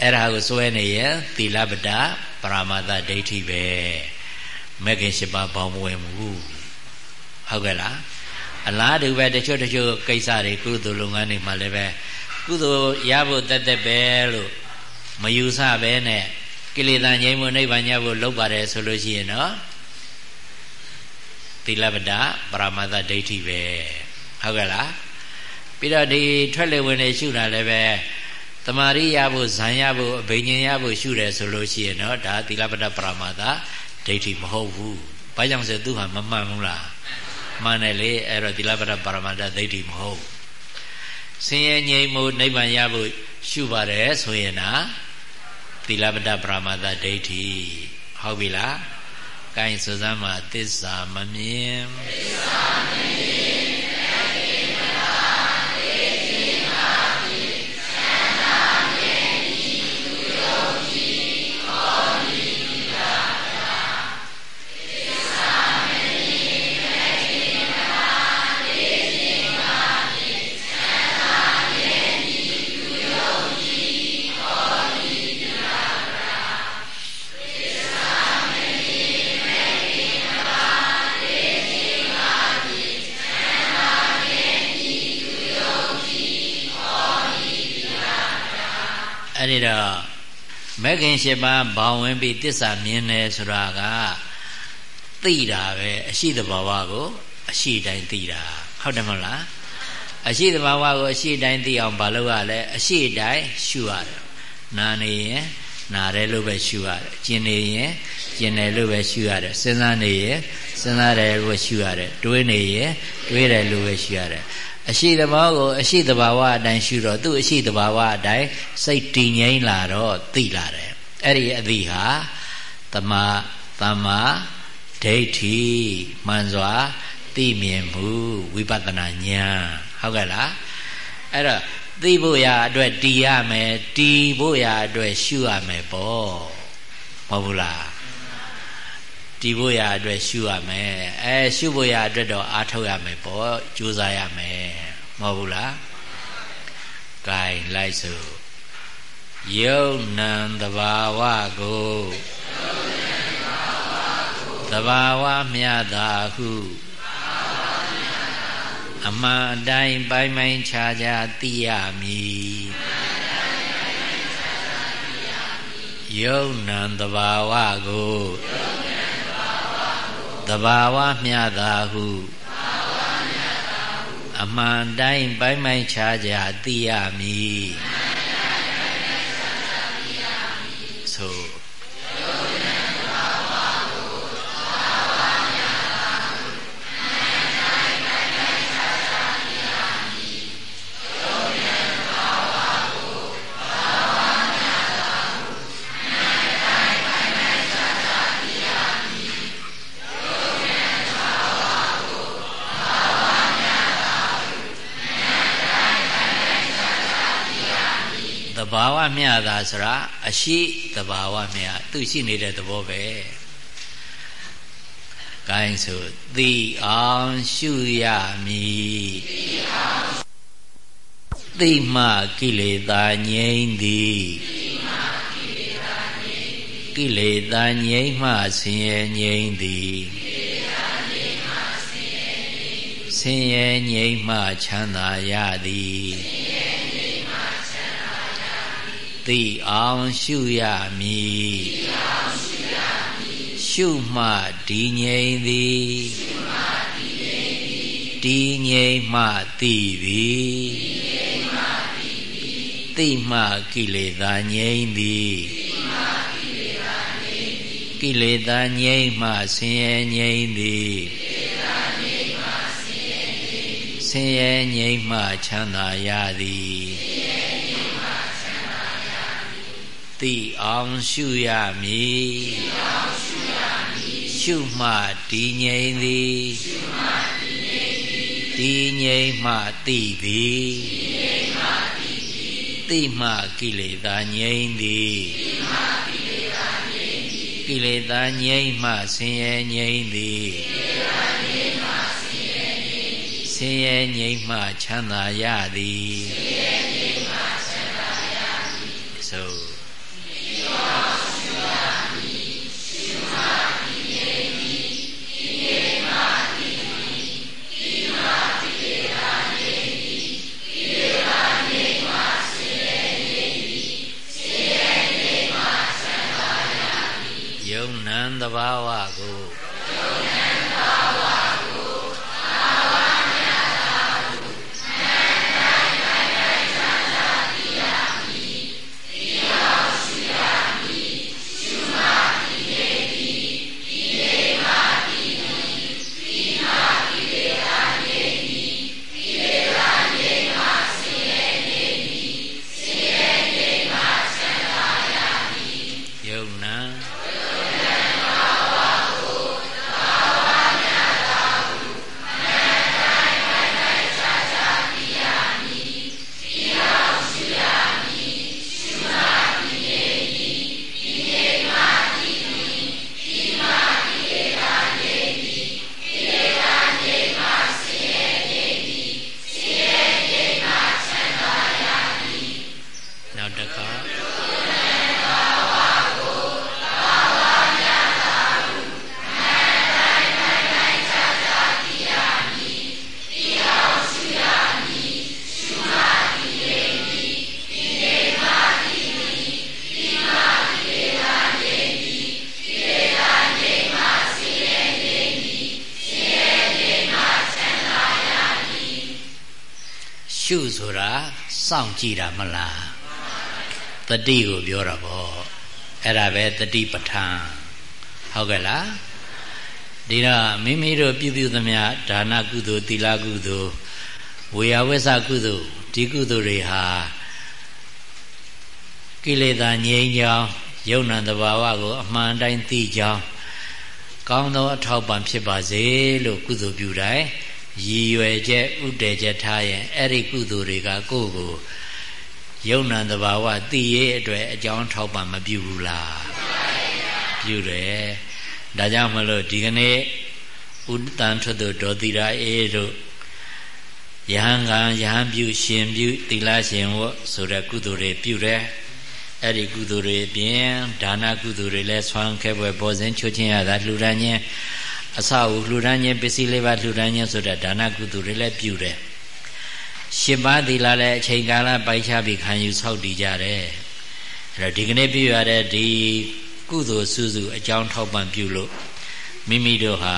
Speaker 1: အဲ့ဒါကိုစွဲနေရင်သီလပဒပရမတ္တဒိဋ္ဌိပဲမဂ္ဂင်၈ပါးပေါင်းမဝင်ဘူးဟုတ်ကဲ့လား အလားတူပဲတချို့တချို့ကိစ္စတွေကုသိုလ်လုပ်ငန်းတွေမှာလည်းပဲကုသိုလ်ရဖို့တက်တက်ပဲလို့မယူဆပဲနဲ့ကိလေသာငြိမ်းမှုနိဗ္ဗာန်ရဖို့လုပ်ပါတယ်ဆိုလို့ရှိရင်တော့သီလပဒပရမတ္တဒိဋ္ဌိပဲဟုတ်ကဲ့လားပြီးတော့ဒီထွက်လေဝင်နေရှုတာလည်းပဲတမာရိရဖို့ဇံရဖို့အဘိညာဉ်ရဖို့ရှုတယ်ဆိုလို့ရှိရင်တော့ဒါသီလပဒပရမတ္တဒိဋ္ဌိမဟုတ်ဘူးဘာကြောင့်ဆိုသူဟာမမှန်ဘူးလား မှန်တယ်လေအဲ့တော့သီလပဒပရမတ္တဒိဋ္ဌိမဟုတ်ဆင်းရဲငြိမ်းမှုနိဗ္ဗာန်ရဖို့ရှုပါတယ်ဆိုရင်နာသီလပဒပရမတ္တဒိဋ္ဌိဟုတ်ပြီလားကိုင်းစစမ်းမှာသစ္စာမမြင်သစ္စာမမြင် မဂ္ဂင်၈ပါးဘောင်ဝင်ပြီးတစ္ဆာမြင်တယ်ဆိုတာကသိတာပဲအရှိတဘာဝကို အရှိတိုင်းသိတာဟုတ်တယ်မဟုတ်လားအရှိတဘာဝကိုအရှိတိုင်းသိအောင်မလုပ်ရလဲအရှိတိုင်းရှုရတယ်နာနေရင်နာတယ်လို့ပဲရှုရတယ်ကျင်နေရင်ကျင်တယ်လို့ပဲရှုရတယ်စဉ်းစားနေရင်စဉ်းစားတယ်လို့ရှုရတယ်တွေးနေရင်တွေးတယ်လို့ပဲရှုရတယ် အရှိတဘာကိုအရှိတဘာဝအတိုင်းရှုတော့သူ့အရှိတဘာဝအတိုင်းစိတ်တည်ငြိမ်လာတော့သိလာတယ်အဲ့ဒီအသည့်ဟာတမသမ္မာဒိဋ္ဌိမှန်စွာသိမြင်မှုဝိပဿနာဉာဏ်ဟုတ်ကဲ့လားအဲ့တော့သိဖို့ရအတွက်တည်ရမယ်တည်ဖို့ရအတွက်ရှုရမယ်ပေါ့မဟုတ်ဘူးလား တည်ဖို့ရအတွက်ရှုရမယ်အဲရှုဖို့ရအတွက်တော့အားထုတ်ရမယ်ပေါ့ကြိုးစားရမယ်မဟုတ်ဘူးလားကဲလိုက်စို့ယုံနံတဘာဝကိုတဘာဝမြတ်သာဟုအမှန်အတိုင်းပိုင်းပိုင်းခြားခြားသိရမည်ယုံနံတဘာဝကို တဘာဝမျှသာဟုအမှန်တိုင်းပိုင်းပိုင်းခြားခြားသိရမည် ဝမျှတာဆိုတာအရှိတဘာဝမျှသူရှိနေတဲ့သဘောပဲကိုင်းဆိုသိအောင်ရှုရမည်သိအောင်သိမှကိလေသာငြိမ့်သည်သိမှကိလေသာငြိမ့်သည်ကိလေသာငြိမ့်မှဆင်းရဲငြိမ့်သည်ကိလေသာငြိမ့်မှဆင်းရဲငြိမ့်သည်ဆင်းရဲငြိမ့်မှချမ်းသာရသည် သည်သိအောင်ရှုရမည်သိအောင်ရှုရမည်ရှုမှဒီငြိမ့်သည်ရှုမှဒီငြိမ့်သည်ဒီငြိမ့်မှသိသည်သိမှကိလေသာငြိမ့်သည်ကိလေသာငြိမ့်မှဆင်းရဲငြိမ့်သည်ဆင်းရဲငြိမ့်မှချမ်းသာရသည် သိအောင်ရှုရမည်ရှုမှဒီငြိမ့်သည်ဒီငြိမ့်မှသိသည်သိမှကိလေသာငြိမ့်သည်သိမှကိလေသာငြိမ့်သည်ကိလေသာငြိမ့်မှဆင်းရဲငြိမ့်သည်ကိလေသာငြိမ့်မှဆင်းရဲငြိမ့်သည်ဆင်းရဲငြိမ့်မှချမ်းသာရသည် ဘာဝကို ကြည့်တာမလားတတိကိုပြောတာပေါ့အဲ့ဒါပဲတတိပဋ္ဌာန်ဟုတ်ကဲ့လားဒီတော့မိမိတို့ပြုပြုသမျှဒါနကုသိုလ်သီလကုသိုလ်ဝေယဝိဆကုသိုလ်ဒီကုသိုလ်တွေဟာကိလေသာငြိမ်းချောင်းယုံ nant တဘာဝကို အမှန်တိုင်းသိကြောင်းကောင်းသောအထောက်ပံ့ဖြစ်ပါစေလို့ကုသိုလ်ပြုတိုင်းရည်ရွယ်ချက်ဥတည်ချက်ထားရင်အဲ့ဒီကုသိုလ်တွေကကိုယ့်ကိုယုံ nant တဘာဝသိရဲ့အတွက်အကြောင်းထောက်ပံ့မပြုဘူးလားပြုတယ်ဒါကြောင့်မလို့ဒီကနေ့ဥတ္တန်ထွတ်တို့ဒေါတိရာအေးတို့ယဟန်ကယဟန်ပြုရှင်ပြုသီလရှင်ဝတ်ဆိုတဲ့ကုသိုလ်တွေပြုတယ်အဲ့ဒီကုသိုလ်တွေအပြင်ဒါနကုသိုလ်တွေလည်းဆွမ်းခဲပွဲပေါ်စဉ်ချွတ်ချင်းရတာလှူဒန်းခြင်းအစအုလှူဒန်းခြင်းပစ္စည်းလေးပါလှူဒန်းခြင်းဆိုတဲ့ဒါနကုသိုလ်တွေလည်းပြုတယ် ရှင်းပါးသီလလည်းအချိန်ကာလပိုက်ခြားပြီးခံယူဆောက်တည်ကြတယ်အဲ့တော့ဒီကနေ့ပြုရတဲ့ဒီကုသိုလ်စုစုအကြောင်းထောက်ပံ့ပြုလို့မိမိတို့ဟာ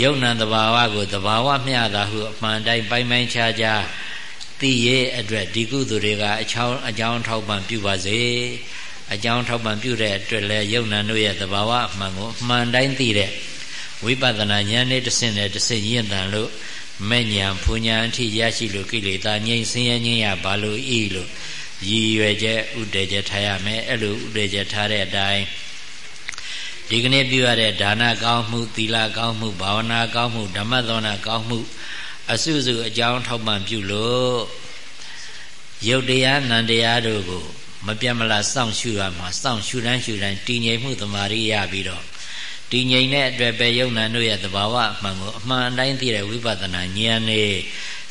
Speaker 1: ယုံ nant တဘာဝကိုတဘာဝမျှတာဟုအမှန်တိုင်းပိုင်ပိုင်ခြားခြားသိရဲ့အတွက်ဒီကုသိုလ်တွေကအချောင်းအကြောင်းထောက်ပံ့ပြုပါစေအကြောင်းထောက်ပံ့ပြုတဲ့အတွက်လည်းယုံ nant တို့ရဲ့တဘာဝအမှန်ကိုအမှန်တိုင်းသိတဲ့ဝိပဿနာဉာဏ်နဲ့တဆင့်နဲ့တဆင့်ရင့်တန်လို့ မဲ့ညာဖူညာအထိရရှိလို့ကိလေသာငြိမ်းဆင်းရဲငြိမ်းရဘာလို့ဤလို့ရည်ရွယ်ချက်ဥဒေချက်ထားရမယ်အဲ့လိုဥဒေချက်ထားတဲ့အတိုင်းဒီကနေ့ပြုရတဲ့ဒါနကောင်းမှုသီလကောင်းမှုဘာဝနာကောင်းမှုဓမ္မသောနာကောင်းမှု အစုစုအကြောင်းထောက်ပံ့ပြုလို့
Speaker 2: ယုတ်တရားနံတရားတို့ကို မပြတ်မလားစောင့်ရှုရမှာစောင့်ရှုတန်းရှုတန်းတည်ငြိမ်မှုတမာရိရပြီးတော့ တည်ငြိမ်တဲ့အတွက်ပဲယုံနာတို့ရဲ့သဘာဝအမှန်ကိုအမှန်တိုင်းသိတဲ့ဝိပဿနာဉာဏ်နဲ့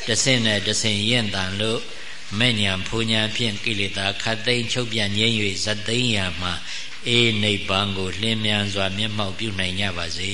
Speaker 2: တဆင့်နဲ့တဆင့်ရင့်တန်လို့မဲ့ညာဖူညာဖြင့်ကိလေသာခတ်သိမ်းချုပ်ပြန်ငြိမ်း၍ဇတ်သိမ်းရာမှာအေးနိဗ္ဗာန်ကိုလင်းမြန်စွာမျက်မှောက်ပြုနိုင်ကြပါစေ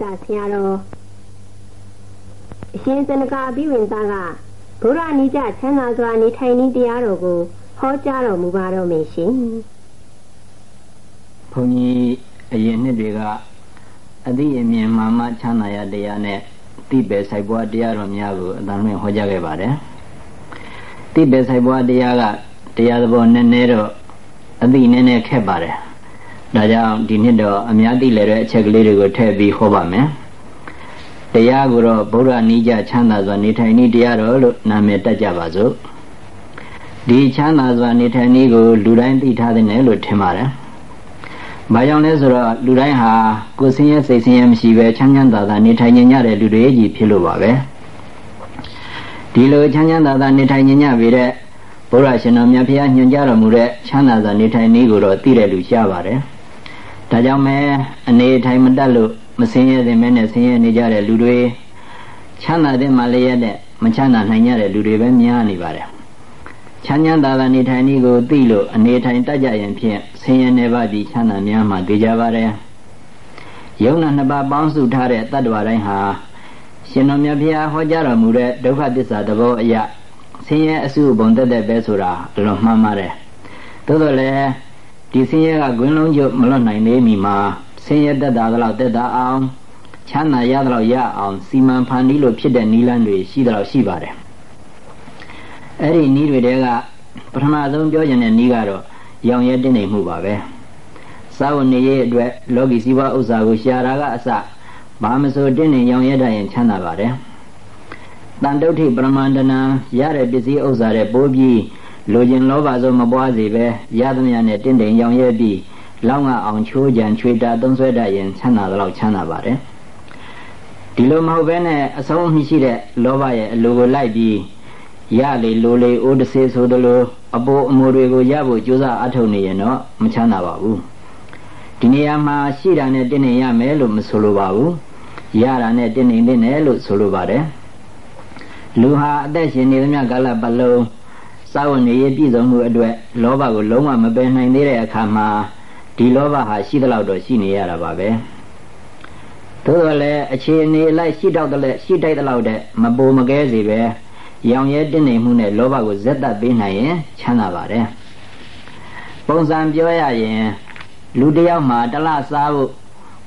Speaker 3: ချမ်းမြေရိပ်သာဆရာတော်အရှင်သနကအဘိဝင်သားကဘုရားနိကြချမ်းသာစွာနေထိုင်နည်းတရားတော်ကိုဟောကြားတော်မူပါတော့မယ်ရှင်။
Speaker 1: ဘုန်းကြီးအရင်နှစ်တွေကအသိအမြင်မှမှချမ်းသာရတရားနဲ့တိပေဆိုင်ပွားတရားတော်များကိုအတန်လွင့်ဟောကြားခဲ့ပါတယ်။တိပေဆိုင်ပွားတရားကတရားသဘောနည်းနည်းတော့အသိနည်းနည်းခက်ပါတယ် ဒါကြောင့်ဒီနှစ်တော့အများသိလည်တဲ့အချက်ကလေးတွေကိုထည့်ပြီးဟောပါမယ်တရားကိုတော့ဗုဒ္ဓနိကြချမ်းသာစွာနေထိုင်နည်းတရားတော်လို့နာမည်တက်ကြပါစို့ဒီချမ်းသာစွာနေထိုင်နည်းကိုလူတိုင်းသိထားတဲ့လို့ထင်ပါတယ်ဘာကြောင့်လဲဆိုတော့လူတိုင်းဟာကိုယ်ဆင်းရဲစိတ်ဆင်းရဲမရှိပဲချမ်းချမ်းသာသာနေထိုင်ညညတဲ့လူတွေကြီးဖြစ်လို့ပါပဲဒီလိုချမ်းချမ်းသာသာနေထိုင်ညညပေတဲ့ဘုရားရှင်တော်မြတ်ဖျားညွှန်ကြားတော်မူတဲ့ချမ်းသာစွာနေထိုင်နည်းကိုတော့သိတဲ့လူရှားပါတယ် ဒါကြောင့်မဲအနေထိုင်မတတ်လို့မစင်းရဲတဲ့မဲနဲ့ဆင်းရဲနေကြတဲ့လူတွေချမ်းသာတဲ့မှလည်းရတဲ့မချမ်းသာနိုင်ကြတဲ့လူတွေပဲများနေပါတယ်ချချမ်းချမ်းသာသာနေထိုင်နည်းကိုသိလို့အနေထိုင်တတ်ကြရင်ဖြင့်ဆင်းရဲနေပါပြီးချမ်းသာများမှသိကြပါတယ်ယုံနာနှစ်ပါးပေါင်းစုထားတဲ့တတ္တဝါတိုင်းဟာရှင်တော်မြတ်ဘုရားဟောကြားတော်မူတဲ့ဒုက္ခသစ္စာသဘောအရာဆင်းရဲအစုဘုံတက်တဲ့ပဲဆိုတာအလွန်မှန်ပါတယ်သို့တော်လည်း ဒီဆင်းရဲကဂွင်းလုံးကျမလွတ်နိုင်သေးမီမှာဆင်းရဲတက်တာတော့တက်တာအောင်ချမ်းသာရတော့ရအောင်စီမံဖန်တီးလို့ဖြစ်တဲ့နိလန်းတွေရှိတော့ရှိပါတယ်အဲ့ဒီနီးတွေတဲကပထမဆုံးပြောခြင်းတဲ့နီးကတော့ရောင်ရဲတင်းနေမှုပါပဲစာဝနေရဲ့အတွက်လောကီစီးပွားဥစ္စာကိုရှာတာကအစဘာမဆိုတင်းနေရောင်ရဲတတ်ရင်ချမ်းသာပါတယ်တန်တုဋ္ဌိပရမန္တနာရတဲ့ပစ္စည်းဥစ္စာတွေပိုးပြီး လိုချင်လောဘဆုံးမပွားစေပဲရသမျှနဲ့တင့်တယ်ရောင်ရဲပြီးလောက်ငါအောင်ချိုးကြံချွေတာသုံးဆွဲတတ်ရင်ချမ်းသာတော့ချမ်းသာပါတယ်ဒီလိုမဟုတ်ဘဲနဲ့အဆုံးမရှိတဲ့လောဘရဲ့အလိုကိုလိုက်ပြီးရလေလိုလေအိုးတစေဆိုသလိုအပိုးအမိုးတွေကိုရဖို့ကြိုးစားအထောက်နေရင်တော့မချမ်းသာပါဘူးဒီနေရာမှာရှိတာနဲ့တင်းနေရမယ်လို့မဆိုလိုပါဘူးရတာနဲ့တင်းနေနေတယ်လို့ဆိုလိုပါတယ်လူဟာအသက်ရှင်နေသမျှကာလပတ်လုံး စာဝနေရပြည့်စုံမှုအတွက်လောဘကိုလုံးဝမပယ်နိုင်သေးတဲ့အခါမှာဒီလောဘဟာရှိသလောက်တော့ရှိနေရတာပါပဲသို့တော်လည်းအခြေအနေလိုက်ရှိတော့တဲ့ရှိတိုက်တဲ့လောက်တဲ့မပူမကဲစီပဲရောင်ရဲတင်းနေမှုနဲ့လောဘကိုဇက်တက်ပေးနိုင်ရင်ချမ်းသာပါတယ်ပုံစံပြောရရင်လူတယောက်မှာတလစားဖို့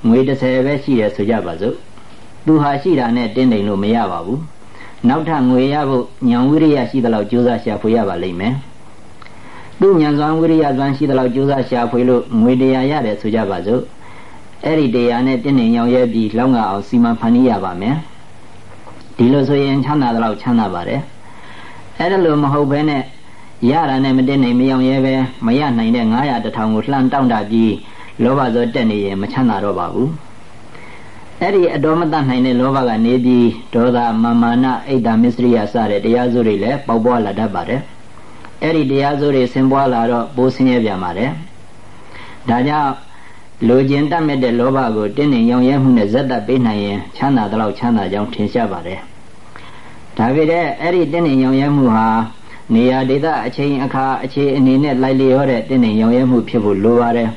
Speaker 1: ငွေ30ပဲရှိတယ်ဆိုကြပါစို့သူဟာရှိတာနဲ့တင်းနေလို့မရပါဘူး နောက်ထပ်ငွေရဖို့ညံဝိရိယရှိသလောက်ကြိုးစားရှာဖွေရပါလိမ့်မယ်သူညံစွမ်းဝိရိယစွမ်းရှိသလောက်ကြိုးစားရှာဖွေလို့ငွေတရားရတယ်ဆိုကြပါစို့အဲ့ဒီတရားနဲ့တင်းနေရောင်ရဲပြီးလောက်ငါအောင်စီမံဖန်တီးရပါမယ်ဒီလိုဆိုရင်ချမ်းသာတော့ချမ်းသာပါတယ်အဲ့ဒါလိုမဟုတ်ဘဲနဲ့ရတာနဲ့မတင်နိုင်မယောင်ရဲပဲမရနိုင်တဲ့900တထောင်ကိုလှမ်းတောင့်တပြီးလောဘဇောတက်နေရင်မချမ်းသာတော့ပါဘူး အဲ့ဒီအတော်မတတ်နိုင်တဲ့လောဘကနေပြီးဒေါသမာမာနအိတ်တမစ္စရိယစတဲ့တရားစုတွေလည်းပေါက်ပွားလာတတ်ပါတယ်အဲ့ဒီတရားစုတွေဆင်ပွားလာတော့ပိုးဆင်းရဲပြန်ပါတယ်ဒါကြောင့်လိုချင်တတ်မဲ့တဲ့လောဘကိုတင်းနေရောင်ရဲမှုနဲ့ဇက်တပ်ပေးနိုင်ရင်ချမ်းသာတော့ချမ်းသာကြောင်းထင်ရှားပါတယ်ဒါပေမဲ့အဲ့ဒီတင်းနေရောင်ရဲမှုဟာနေရာဒေသအချိန်အခါအခြေအနေနဲ့လိုက်လျောတဲ့တင်းနေရောင်ရဲမှုဖြစ်ဖို့လိုပါတယ်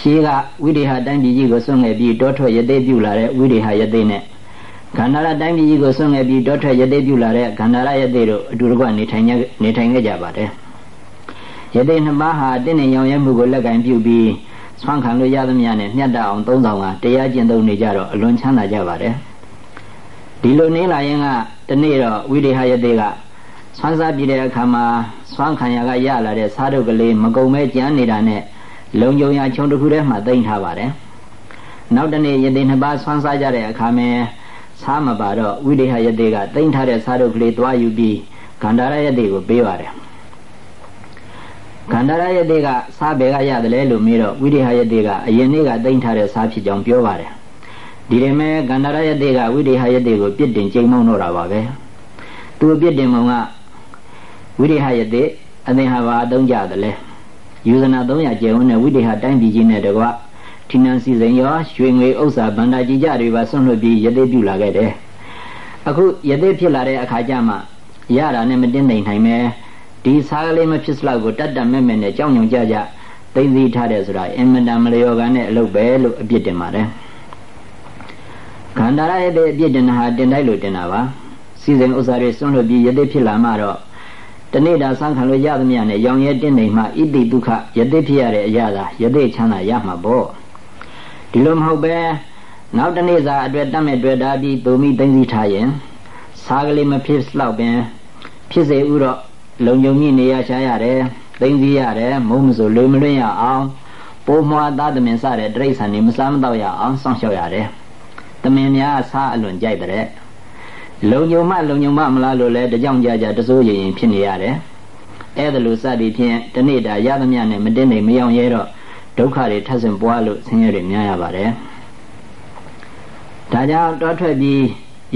Speaker 1: ရှိကဝိရိဟတိုင်းပြည်ကြီးကိုစွန့်ငယ်ပြီးတောထွက်ရသေးပြုလာတဲ့ဝိရိဟရသေးနဲ့ခန္ဓာရတိုင်းပြည်ကြီးကိုစွန့်ငယ်ပြီးတောထွက်ရသေးပြုလာတဲ့ခန္ဓာရရသေးတို့အတူတကွနေထိုင်နေထိုင်ခဲ့ကြပါတယ်ယသိနှစ်ပါးဟာတင်းနေရောင်ရဲမှုကိုလက်ကင်ပြုပြီးဆွမ်းခံလို့ရသမျှနဲ့မြတ်တအောင်သုံးဆောင်ကတရားကျင့်သုံးနေကြတော့အလွန်ချမ်းသာကြပါတယ်ဒီလိုနေလာရင်ကတနေ့တော့ဝိရိဟယသိကဆွမ်းစားပြီးတဲ့အခါမှာဆွမ်းခံရကရလာတဲ့စားတုပ်ကလေးမကုံမဲကြမ်းနေတာနဲ့ လုံကြုံရခြုံတစ်ခုထဲမှာတိမ့်ထားပါတယ်နောက်တနေ့ယသိနှစ်ပါးဆွမ်းစားကြတဲ့အခါမှာစားမပါတော့ဝိရိဟယသိကတိမ့်ထားတဲ့စားတုပ်ကလေးတွားယူပြီးခန္ဓာရယသိကိုပေးပါတယ်ခန္ဓာရယတိကစားဘယ်ကရတယ်လဲလို့မေးတော့ဝိရိဟယတိကအရင်နေ့ကတိမ့်ထားတဲ့စားဖြစ်ကြောင်းပြောပါတယ်ဒီရင်မဲ့ခန္ဓာရယတိကဝိရိဟယတိကိုပြစ်တင်ကြိမ်မောင်းတော့တာပါပဲသူပြစ်တင်မောင်းကဝိရိဟယတိအသင်ဟာဘာအသုံးကြတယ်လဲ ယူဇနာ300ကျယ်ဝန်းတဲ့ဝိရိဟတိုင်းပြည်ကြီးနဲ့တကွထိနန်စီစဉ်ရောရွှေငွေဥစ္စာဗန္ဒာကြီးကြတွေပါဆွန့်လွတ်ပြီးယတိပြုလာခဲ့တယ်အခုယတိဖြစ်လာတဲ့အခါကျမှရတာနဲ့မတင်းနိုင်နိုင်ပဲဒီစားကလေးမဖြစ်စလောက်ကိုတတ်တတ်မဲ့မဲ့နဲ့ကြောင်ညုံကြကြသိသိထားတယ်ဆိုတာအင်မတန်မလျော်ကန်တဲ့အလုပ်ပဲလို့အပြစ်တင်ပါတယ်ခန္ဓာရရဲ့အပြစ်တင်တာဟာတင်တိုက်လို့တင်တာပါစီစဉ်ဥစ္စာတွေစွန့်လွတ်ပြီးယတိဖြစ်လာမှတော့ တနေ့တာစံခံလို့ရသမျှနဲ့ရောင်ရဲတင်းနေမှဣတိဒုက္ခယတိဖြစ်ရတဲ့အရာသာယတိချမ်းသာရမှာပေါ့ဒီလိုမဟုတ်ပဲနောက်တနေ့စာအတွက်တတ်မဲ့တွေ့တာပြီးသူမိသိသိထားရင်စားကလေးမဖြစ်လောက်ပင် ဖြစ်စေဥတော့လုံုံကြီးနေရရှာရတယ်သိသိရတယ်မုံမဆိုလွေမလွင့်ရအောင်ပိုးမွားသားသမင်စတဲ့တိရစ္ဆာန်တွေမစားမတော့ရအောင်စောင့်ရှောက်ရတယ်သမင်များစားအလွန်ကြိုက်တဲ့ လုံုံမလုံုံမမလားလို့လဲတကြောင်ကြကြတစိုးရင်ရင်ဖြစ်နေရတယ်အဲ့ဒါလို့စသည်ဖြင့်တနေ့တာရသမျှနဲ့မတင်းနေမယောင်ရဲတော့ဒုက္ခတွေထပ်ဆင့်ပွားလို့ဆင်းရဲတွေများရပါတယ်ဒါကြောင့်တောထွက်ပြီး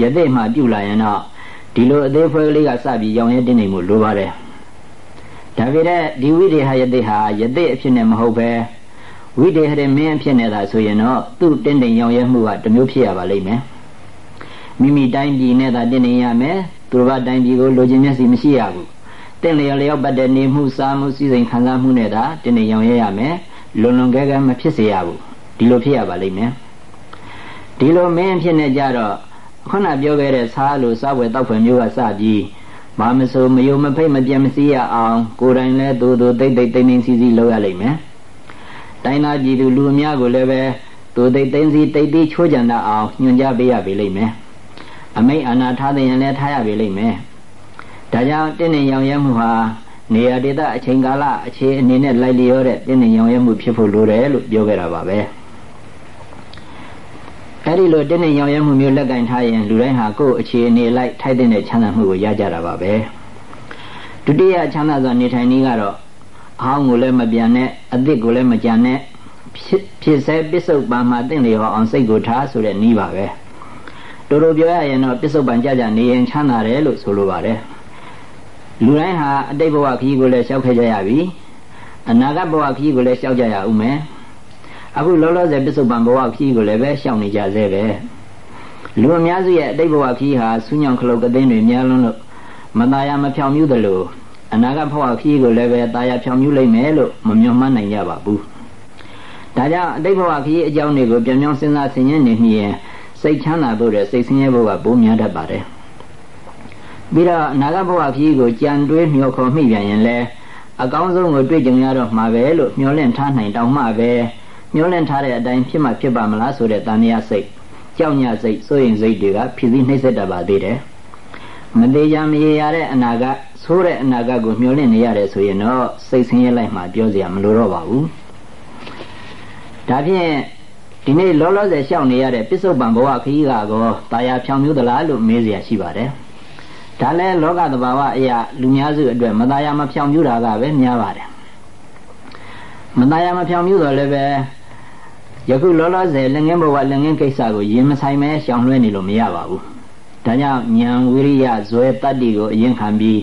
Speaker 1: ယသိမှပြုလာရင်တော့ဒီလိုအသေးဖွဲကလေးကစပြီးရောင်ရဲတင်းနေမှုလိုပါတယ်ဒါပေမဲ့ဒီဝိရိဟယတိဟာယတိအဖြစ်နဲ့မဟုတ်ပဲဝိတေဟရမင်းအဖြစ်နဲ့သာဆိုရင်တော့သူ့တင်းတင်းရောင်ရဲမှုကတမျိုးဖြစ်ရပါလိမ့်မယ် မိမိတိုင်းပြည်နဲ့သာတင်းနေရမယ်သူတို့ကတိုင်းပြည်ကိုလိုချင်မျက်စိမရှိရဘူးတင့်လျော်လျောက်ပတ်တဲ့နေမှုစားမှုစည်းစိမ်ခံစားမှုနဲ့သာတင်းနေရောင်ရရမယ်လွန်လွန်ကဲကဲမဖြစ်စေရဘူးဒီလိုဖြစ်ရပါလိမ့်မယ်ဒီလိုမင်းဖြစ်နေကြတော့ခုနပြောခဲ့တဲ့စားလို့စားဝယ်တောက်ဖွယ်မျိုးကစပြီးဘာမဆိုမယုံမဖိတ်မပြတ်မစည်းရအောင်ကိုယ်တိုင်လဲတူတူတိတ်တိတ်တိမ်တိမ်စီစီလုပ်ရလိမ့်မယ်တိုင်းသားပြည်သူလူအများကိုလည်းပဲတူတိတ်တိမ်စီတိတ်တိချိုးကြံတတ်အောင်ညွှန်ကြားပေးရပေလိမ့်မယ် အမိတ်အာနာထားတဲ့ရင်လည်းထားရပေလိမ့်မယ်ဒါကြောင့်တင်းနေရောင်ရဲမှုဟာနေရာဒေသအချိန်ကာလအခြေအနေနဲ့လိုက်လျောတဲ့တင်းနေရောင်ရဲမှုဖြစ်ဖို့လိုတယ်လို့ပြောခဲ့တာပါပဲအဲ့ဒီလိုတင်းနေရောင်ရဲမှုမျိုးလက်ကင်ထားရင်လူတိုင်းဟာကိုယ့်အခြေအနေလိုက်ထိုက်တဲ့ချမ်းသာမှုကိုရကြတာပါပဲဒုတိယချမ်းသာစွာနေထိုင်နည်းကတော့အဟောင်းကိုလည်းမပြန်နဲ့အသစ်ကိုလည်းမကြံနဲ့ဖြစ်စေပစ္စုပန်မှာတင့်လျော်အောင်စိတ်ကိုထားဆိုတဲ့နည်းပါပဲ တို့တို့ပြောရရင်တော့ပစ္စုပန်ကြကြနေရင်ချမ်းသာတယ်လို့ဆိုလိုပါတယ်လူတိုင်းဟာအတိတ်ဘဝခရီးကိုလည်းရှောက်ခဲ့ကြရပြီအနာဂတ်ဘဝခရီးကိုလည်းရှောက်ကြရဦးမယ်အခုလောလောဆယ်ပစ္စုပန်ဘဝခရီးကိုလည်းပဲရှောက်နေကြသေးပဲလူအများစုရဲ့အတိတ်ဘဝခရီးဟာဆူးညောင်ခလုတ်ကသိန်းတွေများလွန်းလို့မตายမဖြောင်မြူးသလိုအနာဂတ်ဘဝခရီးကိုလည်းပဲตายဖြောင်မြူးလိမ့်မယ်လို့မမျှော်မှန်းနိုင်ကြပါဘူးဒါကြောင့်အတိတ်ဘဝခရီးအကြောင်းတွေကိုပြန်ပြောင်းစဉ်းစားဆင်ခြင်နေမြင် စိတ်ချမ်းသာဖို့တဲ့စိတ်ဆင်းရဲဖို့ကပိုများတတ်ပါတယ်ပြီးတော့အနာဂတ်ဘဝခရီးကိုကြံတွေးမျှော်ခေါ်မိပြန်ရင်လည်းအကောင်းဆုံးကိုတွေ့ကြုံရတော့မှာပဲလို့မျှော်လင့်ထားနိုင်တောင်မှပဲမျှော်လင့်ထားတဲ့အတိုင်းဖြစ်မှဖြစ်ပါမလားဆိုတဲ့တန်မြတ်စိတ်ကြောက်ညစိတ်စိုးရင်စိတ်တွေကဖြစ်ပြီးနှိမ့်ဆက်တတ်ပါသေးတယ်မသေးကြမရေရတဲ့အနာဂတ်ဆိုးတဲ့အနာဂတ်ကိုမျှော်လင့်နေရတယ်ဆိုရင်တော့စိတ်ဆင်းရဲလိုက်မှပြောစရာမလိုတော့ပါဘူးဒါဖြင့် ဒီနေ့လောလောဆယ်ရှောက်နေရတဲ့ပစ္စုပန်ဘဝခရီးကောတာယာဖြောင်မျိုးသလားလို့မေးเสียရှိပါတယ်ဒါလည်းလောကသဘာဝအရာလူများစုအတွက်မตายာမဖြောင်ပြူတာကပဲများပါတယ်မตายာမဖြောင်ပြူတော့လည်းပဲယခုလောလောဆယ်လက်ငင်းဘဝလက်ငင်းကိစ္စကိုရင်မဆိုင်မဲရှောင်လွှဲနေလို့မရပါဘူးဒါကြောင့်ဉာဏ်ဝိရိယဇွဲတတ္တိကိုအရင်ခံပြီး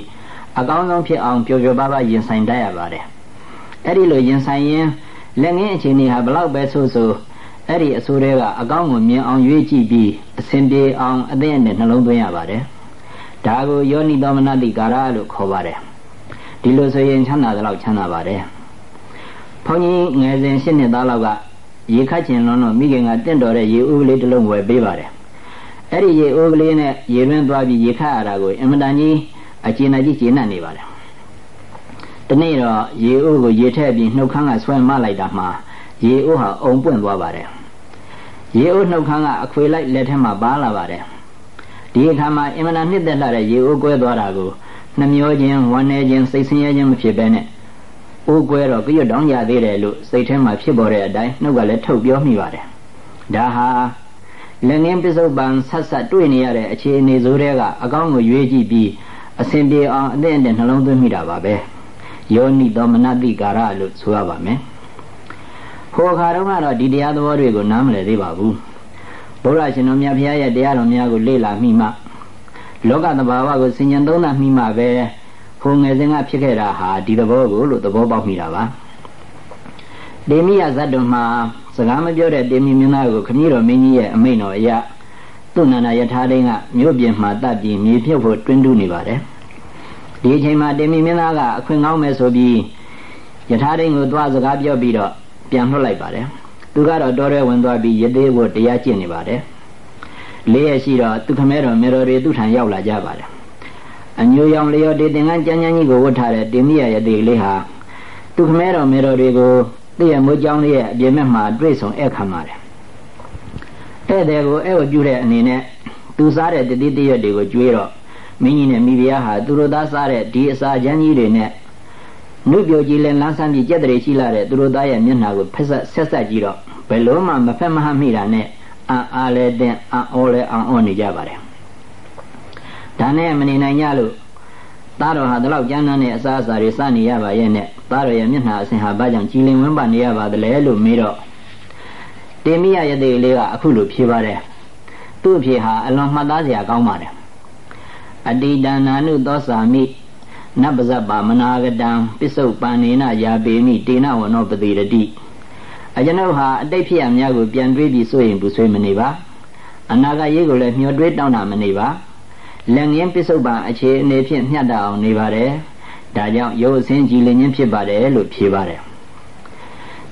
Speaker 1: အကောင်းဆုံးဖြစ်အောင်ပျော်ပျော်ပါးပါးရင်ဆိုင်တတ်ရပါတယ်အဲ့ဒီလိုရင်ဆိုင်ရင်လက်ငင်းအခြေအနေဟာဘလောက်ပဲဆိုဆို အဲ့ဒီအဆိုးတွေကအကောင်းကိုမြင်အောင်ရွေးကြည့်ပြီးအစဉ်ပြေအောင်အသိနဲ့နှလုံးသွင်းရပါတယ်ဒါကိုယောနိသောမနတိကာရလို့ခေါ်ပါတယ်ဒီလိုဆိုရင်ချမ်းသာတဲ့လောက်ချမ်းသာပါတယ်ဘုန်းကြီးငယ်စဉ်ရှစ်နှစ်သားလောက်ကရေခတ်ကျင်လွန်းတော့မိခင်ကတင့်တော်တဲ့ရေဥကလေးတစ်လုံးဝယ်ပေးပါတယ်အဲ့ဒီရေဥကလေးနဲ့ရေရင်းသွားပြီးရေခတ်ရတာကိုအင်မတန်ကြီးအကျဉ်းအကြီးကျဉ်းနေပါတယ်တနေ့တော့ရေဥကိုရေထည့်ပြီးနှုတ်ခမ်းကဆွဲမလိုက်တာမှရေဥဟာအုံပွင့်သွားပါတယ် ရေဥနှုတ်ခမ်းကအခွေလိုက်လက်ထဲမှာပါလာပါတယ်ဒီအခါမှာအင်မတန်နှစ်သက်လာတဲ့ရေအိုးကွဲသွားတာကိုနှမျောခြင်းဝမ်းနည်းခြင်းစိတ်ဆင်းရဲခြင်းမဖြစ်ဘဲနဲ့အိုးကွဲတော့ကြွတောင်းရသေးတယ်လို့စိတ်ထဲမှာဖြစ်ပေါ်တဲ့အတိုင်းနှုတ်ကလည်းထုတ်ပြောမိပါတယ်ဒါဟာလက်ငင်းပစ္စုပန်ဆက်ဆက်တွေ့နေရတဲ့အခြေအနေဆိုတဲ့ကအကောင်းကိုရွေးကြည့်ပြီးအစဉ်ပြေအောင်အသင့်အတင့်နှလုံးသွင်းမိတာပါပဲယောနိသောမနတိကာရလို့ဆိုရပါမယ် ဟိုအခါတုန်းကတော့ဒီတရားသဘောတွေကိုနားမလည်သေးပါဘူးဘုရားရှင်တော်မြတ်ဘုရားရဲ့တရားတော်များကိုလေ့လာမိမှလောကသဘာဝကိုဆင်ញံသုံးသပ်မိမှပဲဟိုငယ်စဉ်ကဖြစ်ခဲ့တာဟာဒီသဘောကိုလို့သဘောပေါက်မိတာပါတေမိယဇတ်တော်မှာစကားမပြောတဲ့တေမိမင်းသားကိုခမည်းတော်မင်းကြီးရဲ့အမိန့်တော်အရသူ့နန္ဒယထာဒိန်ကမြို့ပြင်မှာတပ်ပြီးမြေပြုတ်ဖို့တွင်းတူးနေပါတယ်ဒီအချိန်မှာတေမိမင်းသားကအခွင့်ကောင်းမယ်ဆိုပြီးယထာဒိန်ကိုသွားစကားပြောပြီးတော့ ပြန်လွှတ်လိုက်ပါတယ်သူကတော့တော်ရဲဝင်သွားပြီးရသေးဖို့တရားကျင့်နေပါတယ်လေးရရှိတော့သူခမဲတော်မေတော်တွေသူ့ထံရောက်လာကြပါတယ်အညိုရောင်လျော်တေတင်ကန်းကြမ်းကြမ်းကြီးကိုဝတ်ထားတဲ့တင်မိရရသေးလေးဟာသူခမဲတော်မေတော်တွေကိုတည့်ရမိုးကြောင်းလေးရဲ့အပြင်ဘက်မှာတွေ့ဆုံဧည့်ခံပါတယ်ဧည့်သည်ကိုဧည့်ဝပြုတဲ့အနေနဲ့သူစားတဲ့တတိတရွတ်တွေကိုကျွေးတော့မင်းကြီးနဲ့မိဖုရားဟာသူတို့သားစားတဲ့ဒီအစာချမ်းကြီးတွေနဲ့ နုပြိုကြီးလဲလန်းဆန်းပြီးကြက်တရေရှိလာတဲ့သူတို့သားရဲ့မျက်နှာကိုဖက်ဆက်ဆက်ဆက်ကြည့်တော့ဘယ်လို့မှမဖက်မဟမိတာနဲ့အာအားလဲတဲ့အံ့ဩလဲအံ့ဩနေကြပါတယ်ဒါနဲ့မနေနိုင်ကြလို့သားတော်ဟာဒီလောက်ကျမ်းမ်းတဲ့အစားအစာတွေစနေရပါရဲ့နဲ့သားတော်ရဲ့မျက်နှာအဆင်ဟာဘာကြောင့်ကြည်လင်ဝန်းပါနေရပါသလဲလို့မေးတော့တေမိယယတိလေးကအခုလိုဖြေပါတယ်သူ့အဖြေဟာအလွန်မှတ်သားစရာကောင်းပါတယ်အတိတနာနုသောစာမိ နပဇပမနာဂတံပစ္စုပန်နေနယာပေမိတေနဝနောပတိရတိအကျွန်ုပ်ဟာအတိတ်ဖြစ်ရများကိုပြန်တွေးပြီးဆိုရင်ဘူးဆွေးမနေပါအနာဂတ်ရေးကိုလည်းမျှော်တွေးတောင်းတာမနေပါလက်ငင်းပစ္စုပန်အခြေအနေဖြင့်မျှတအောင်နေပါတယ်ဒါကြောင့်ရုပ်အစင်းကြည်လင်ခြင်းဖြစ်ပါတယ်လို့ဖြေပါတယ်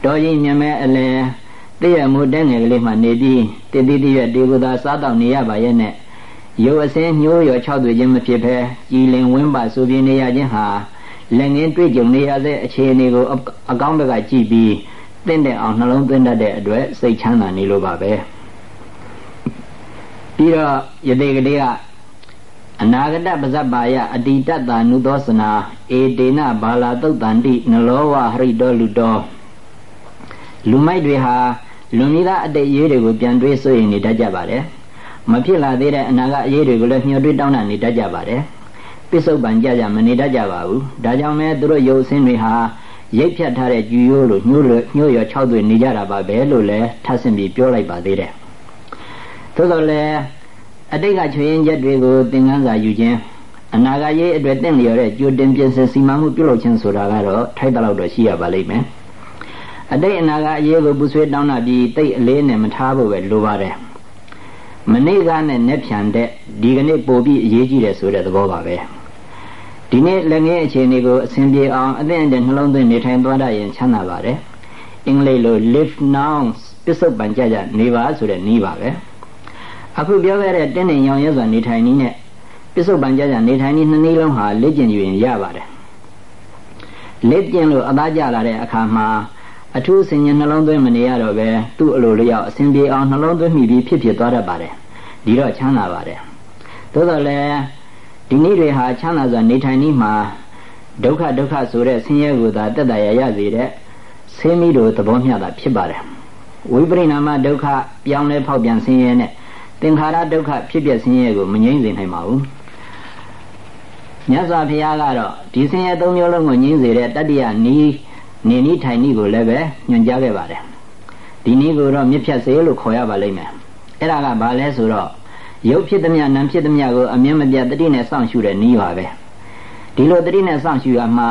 Speaker 1: တော်ရင်မြမဲအလဲတည့်ရမှုတဲ့ငယ်ကလေးမှနေပြီးတည်တည်တည့်ဒီကိုသာစားတော့နေရပါရဲ့နဲ့ ရုပ်အစင်းညှိုးရော၆သွေခြင်းမဖြစ်ဘဲကြည်လင်ဝင်းပါဆိုပြနေရခြင်းဟာလက်ငင်းတွေ့ကြုံနေရတဲ့အခြေအနေကိုအကောင်းဘက်ကကြည့်ပြီးတင့်တဲ့အောင်နှလုံးသွင်းတတ်တဲ့အတွက်စိတ်ချမ်းသာနေလို့ပါပဲပြီးတော့ယတိကလေးကအနာဂတပဇ္ဇပါယအတိတတနုသောစနာဧတေနဘာလာတုတ်တန္တိနလောဝဟရိတောလူတော်လူမိုက်တွေဟာလွန်မိသားအတိတ်ရေးတွေကိုပြန်တွေးဆိုရင်နေတတ်ကြပါတယ် မဖြစ်လာသေးတဲ့အနာဂတ်အရေးတွေကိုလည်းမျှော်တွေးတောင်းတနေတတ်ကြပါတယ်ပစ္စုပန်ကြကြမနေတတ်ကြပါဘူးဒါကြောင့်မဲသူတို့ရုပ်ဆင်းတွေဟာရိပ်ဖြတ်ထားတဲ့ကြူရိုးလိုညှိုးလိုညှို့ရ၆သွေနေကြတာပါပဲလို့လည်းထပ်ဆင့်ပြီးပြောလိုက်ပါသေးတယ်သို့တော်လည်းအတိတ်ကချွေရင်ချက်တွေကိုသင်ခန်းစာယူခြင်းအနာဂတ်ရေးအတွက်တင့်လျော်တဲ့ကြိုတင်ပြင်ဆင်စီမံမှုပြုလုပ်ခြင်းဆိုတာကတော့ထိုက်တလောက်တော့ရှိရပါလိမ့်မယ်အတိတ်အနာဂတ်အရေးကိုပူဆွေးတောင်းတာပြီးတိတ်အလေးနဲ့မထားဖို့ပဲလိုပါတယ် မနေ့ကနဲ့နဲ့ဖြန်တဲ့ဒီကနေ့ပို့ပြီးအရေးကြီးတယ်ဆိုတဲ့သဘောပါပဲဒီနေ့လက်ငယ်အခြေအနေကိုအဆင်ပြေအောင်အသင့်အတင့်နှလုံးသွင်းနေထိုင်သွားတတ်ရင်ချမ်းသာပါတယ်အင်္ဂလိပ်လို live now ပစ္စုပန်ကြကြနေပါဆိုတဲ့နည်းပါပဲအခုပြောခဲ့တဲ့တင်းနေရောင်ရဲစွာနေထိုင်နည်းနဲ့ပစ္စုပန်ကြကြနေထိုင်နည်းနှစ်နည်းလုံးဟာလက်ကျင်ယူရင်ရပါတယ်လက်ကျင်လို့အသားကျလာတဲ့အခါမှာ အထူးဆင်ញနှလုံးသွင်းမနေရတော့ပဲသူ့အလိုလျောက်အစဉ်ပြေအောင်နှလုံးသွင်းမိပြီးဖြစ်ဖြစ်သွားတတ်ပါတယ်ဒီတော့ချမ်းသာပါတယ်သို့တော်လည်းဒီနည်းတွေဟာချမ်းသာစွာနေထိုင်နည်းမှာဒုက္ခဒုက္ခဆိုတဲ့ဆင်းရဲကိုသာတက်တရရစေတဲ့ဆင်းမိတို့သဘောမျှတာဖြစ်ပါတယ်ဝိပရိနာမဒုက္ခပြောင်းလဲဖောက်ပြန်ဆင်းရဲနဲ့သင်္ခါရဒုက္ခဖြစ်ပြဆင်းရဲကိုမငြိမ့်စေနိုင်ပါဘူးမြတ်စွာဘုရားကတော့ဒီဆင်းရဲသုံးမျိုးလုံးကိုငြိမ့်စေတဲ့တတ္တိယနီး နေနီးထိုင်နီးကိုလည်းပဲညွှန်ကြားခဲ့ပါတယ်ဒီနည်းကိုတော့မြစ်ဖြတ်စေလို့ခေါ်ရပါလိမ့်မယ်အဲ့ဒါကဘာလဲဆိုတော့ရုပ်ဖြစ်သည်မြနာမ်ဖြစ်သည်မြကိုအမြင်မပြတ်တတိနဲ့စောင့်ရှုတဲ့နည်းပါပဲဒီလိုတတိနဲ့စောင့်ရှုရမှာ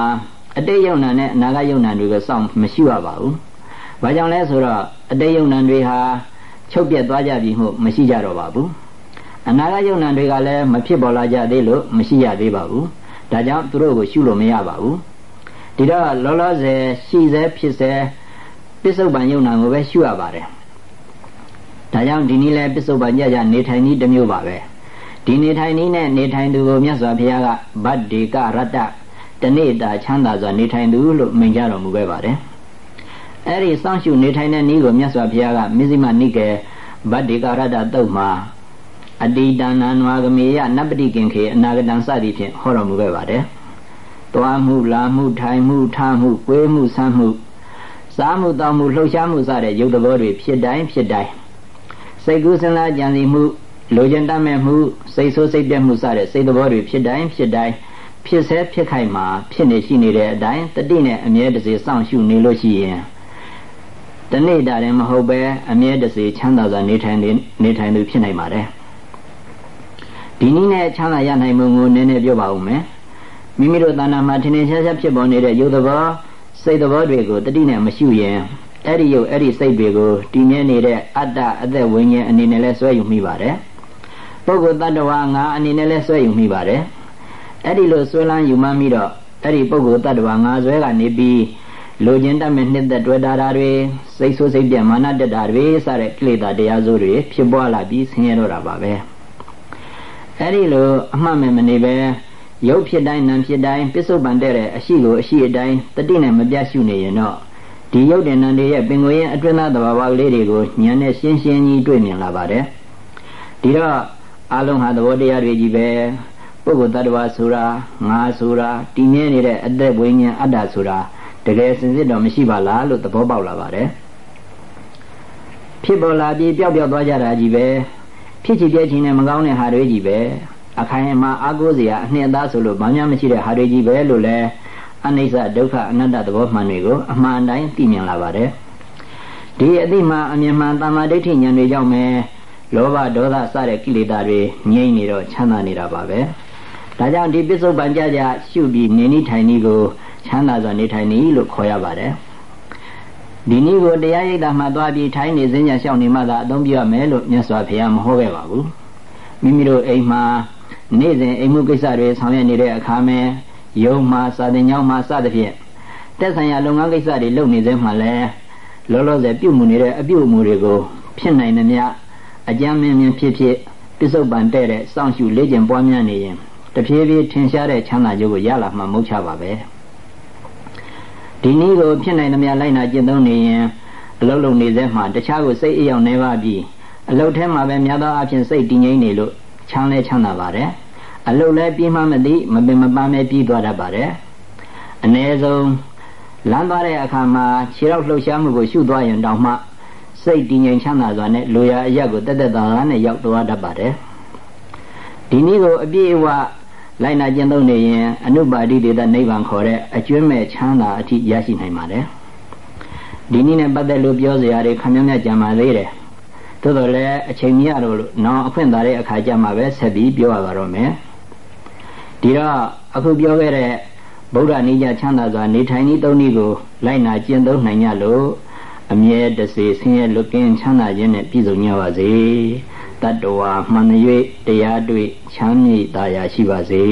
Speaker 1: အတိတ်ယုံနာနဲ့အနာဂတ်ယုံနာတွေကိုစောင့်မရှိရပါဘူးဘာကြောင့်လဲဆိုတော့အတိတ်ယုံနာတွေဟာချုပ်ပြက်သွားကြပြီမှုမရှိကြတော့ပါဘူးအနာဂတ်ယုံနာတွေကလည်းမဖြစ်ပေါ်လာကြသေးလို့မရှိရသေးပါဘူးဒါကြောင့်သူတို့ကိုရှုလို့မရပါဘူး ဒီတော့လောလောဆယ်ရှိစေဖြစ်စေပစ္စုပန်ယုံနာကိုပဲရှုရပါတယ်ဒါကြောင့်ဒီနည်းလဲပစ္စုပန်ကြကြနေထိုင်နည်းတစ်မျိုးပါပဲဒီနေထိုင်နည်းနဲ့နေထိုင်သူကိုမြတ်စွာဘုရားကဗတ္ဒေကရတ္တတနေ့တာချမ်းသာစွာနေထိုင်သူလို့မိန့်ကြတော်မူခဲ့ပါတယ်အဲ့ဒီစောင့်ရှုနေထိုင်တဲ့နည်းကိုမြတ်စွာဘုရားကမစ္စည်းမနိကေဗတ္ဒေကရတ္တတုတ်မှာအတိတဏနဝဂမေယနပတိကင်ခေအနာဂတံစသည်ဖြင့်ဟောတော်မူခဲ့ပါတယ် သွားမှုလာမှုထိုင်မှုထားမှုကွေးမှုဆမ်းမှုစားမှုတောင်းမှုလှုပ်ရှားမှုစတဲ့ရုပ်သဘောတွေဖြစ်တိုင်းဖြစ်တိုင်းစိတ်ကူးစဉ်းစားကြံစည်မှုလိုချင်တတ်မဲ့မှုစိတ်ဆိုးစိတ်ပြတ်မှုစတဲ့စိတ်သဘောတွေဖြစ်တိုင်းဖြစ်တိုင်းဖြစ်ဆဲဖြစ်ခိုက်မှာဖြစ်နေရှိနေတဲ့အတိုင်းတတိနဲ့အမြဲတစေစောင့်ရှုနေလို့ရှိရင်တနေ့တာရင်မဟုတ်ပဲအမြဲတစေချမ်းသာစွာနေထိုင်နေထိုင်သူဖြစ်နိုင်ပါတယ်ဒီနည်းနဲ့ချမ်းသာရနိုင်မှုကိုနည်းနည်းပြောပါဦးမယ် မိမိတို့တဏ္ဍာမှာထင်ထင်ရှားရှားဖြစ်ပေါ်နေတဲ့ယုတ်သဘောစိတ်သဘောတွေကိုတတိနဲ့မရှုရင်အဲ့ဒီယုတ်အဲ့ဒီစိတ်တွေကိုတည်မြဲနေတဲ့အတ္တအသက်ဝိညာဉ်အနေနဲ့လဲဆွဲယူမိပါတယ်ပုဂ္ဂိုလ်တ attva ငါအနေနဲ့လဲဆွဲယူမိပါတယ်အဲ့ဒီလိုဆွဲလန်းယူမှမိတော့အဲ့ဒီပုဂ္ဂိုလ်တ attva ငါဆွဲကနေပြီးလိုချင်တတ်မဲ့နှစ်သက်တွေ့တာတွေစိတ်ဆိုးစိတ်ပြတ်မာနတက်တာတွေစတဲ့ကိလေသာတရားစိုးတွေဖြစ်ပွားလာပြီးဆင်းရဲတော့တာပါပဲအဲ့ဒီလိုအမှတ်မဲ့မနေပဲ ရုပ်ဖြစ်တိုင်းနာမ်ဖြစ်တိုင်းပစ္စုပန်တဲ့တဲ့အရှိကိုအရှိအတိုင်းတတိနဲ့မပြတ်ရှုနေရင်တော့ဒီရုပ်တဏ္ဍတွေရဲ့ပင်ကိုယ်ရဲ့အတွင်းသားသဘာဝလေးတွေကိုဉာဏ်နဲ့ရှင်းရှင်းကြီးတွေ့မြင်လာပါတယ်ဒီတော့အလုံးဟာသဘောတရားတွေကြီးပဲပုဂ္ဂိုလ်တ attva ဆိုတာငါဆိုတာတည်မြဲနေတဲ့အသက်ဝိညာဉ်အတ္တဆိုတာတကယ်စင်စစ်တော့မရှိပါလားလို့သဘောပေါက်လာပါတယ်ဖြစ်ပေါ်လာပြီးပျောက်ပျောက်သွားကြတာကြီးပဲဖြစ်ချင်ပြည့်ချင်နဲ့မကောင်းတဲ့ဟာတွေကြီးပဲ အခိုင်အမာအာကိုးစရာအနှစ်အသားဆိုလို့ဘာမှမရှိတဲ့ဟာတွေကြီးပဲလို့လဲအနိစ္စဒုက္ခအနတ္တသဘောမှန်တွေကိုအမှန်တိုင်းသိမြင်လာပါတယ်ဒီအသိမှအမြင်မှန်တမ္မာဒိဋ္ဌိဉာဏ်တွေကြောင့်ပဲလောဘဒေါသစတဲ့ကိလေသာတွေငြိမ့်နေတော့ချမ်းသာနေတာပါပဲဒါကြောင့်ဒီပစ္စုပန်ကြကြရှုပြီးနေနိထိုင်နည်းကိုချမ်းသာစွာနေထိုင်နည်းလို့ခေါ်ရပါတယ်ဒီနည်းကိုတရားရိပ်တာမှသွားပြီးထိုင်နေစဉ်ညာလျှောက်နေမှသာအသုံးပြရမယ်လို့မြတ်စွာဘုရားမဟောခဲ့ပါဘူးမိမိတို့အိမ်မှာ နေ့စဉ်အိမ်မှုကိစ္စတွေဆောင်ရွက်နေတဲ့အခါမှာယုံမှာစာတင်ကျောင်းမှာစသဖြင့်တက်ဆိုင်ရာလုပ်ငန်းကိစ္စတွေလုပ်နေသေးမှလည်းလောလောဆယ်ပြုမှုနေတဲ့အပြုအမူတွေကိုဖြစ်နိုင်သမျှအကြမ်းမင်းမင်းဖြစ်ဖြစ်ပစ္စုပန်တဲ့တဲ့စောင့်ရှုလေ့ကျင့်ပွားများနေရင်တဖြည်းဖြည်းထင်ရှားတဲ့ချမ်းသာကြိုးကိုရလာမှမဟုတ်ချပါပဲဒီနည်းကိုဖြစ်နိုင်သမျှလိုက်နာကျင့်သုံးနေရင်အလုံးလုံးနေစေမှတခြားကိုစိတ်အယောင်နေပါပြီးအလုတ်ထဲမှာပဲများသောအားဖြင့်စိတ်တည်ငြိမ်နေလို့ ချမ်းလဲချမ်းသာပါတယ်အလုတ်လဲပြီးမှမသိမပင်မပန်းပဲပြီးသွားတတ်ပါတယ်အ ਨੇ ဆုံးလမ်းသွားတဲ့အခါမှာခြေထောက်လှုပ်ရှားမှုကိုရှုသွားရင်တောင်မှစိတ်တည်ငြိမ်ချမ်းသာစွာနဲ့လိုရာအရက်ကိုတက်တက်သာသာနဲ့ရောက်သွားတတ်ပါတယ်ဒီနည်းကိုအပြည့်အဝလိုက်နာကျင့်သုံးနေရင်အနုပါတိဒေသနိဗ္ဗာန်ခေါ်တဲ့အကျွမ်းမဲ့ချမ်းသာအထိရရှိနိုင်ပါတယ်ဒီနည်းနဲ့ပတ်သက်လို့ပြောစရာတွေခမ်းမြတ်ကြံပါသေးတယ် သို့တော်လည်းအချိန်မရတော့လို့နောင်အခွင့်သာတဲ့အခါကျမှပဲဆက်ပြီးပြောရပါတော့မယ်ဒီတော့အခုပြောခဲ့တဲ့ဗုဒ္ဓနိယချမ်းသာစွာနေထိုင်ဤသုံးနည်းကိုလိုက်နာကျင့်သုံးနိုင်ကြလို့အမြဲတစေဆင်းရဲလွတ်ကင်းချမ်းသာခြင်းနဲ့ပြည့်စုံကြပါစေတတ္တဝါမှန်၍တရားတွေ့ချမ်းမြေ့သာယာရှိပါစေ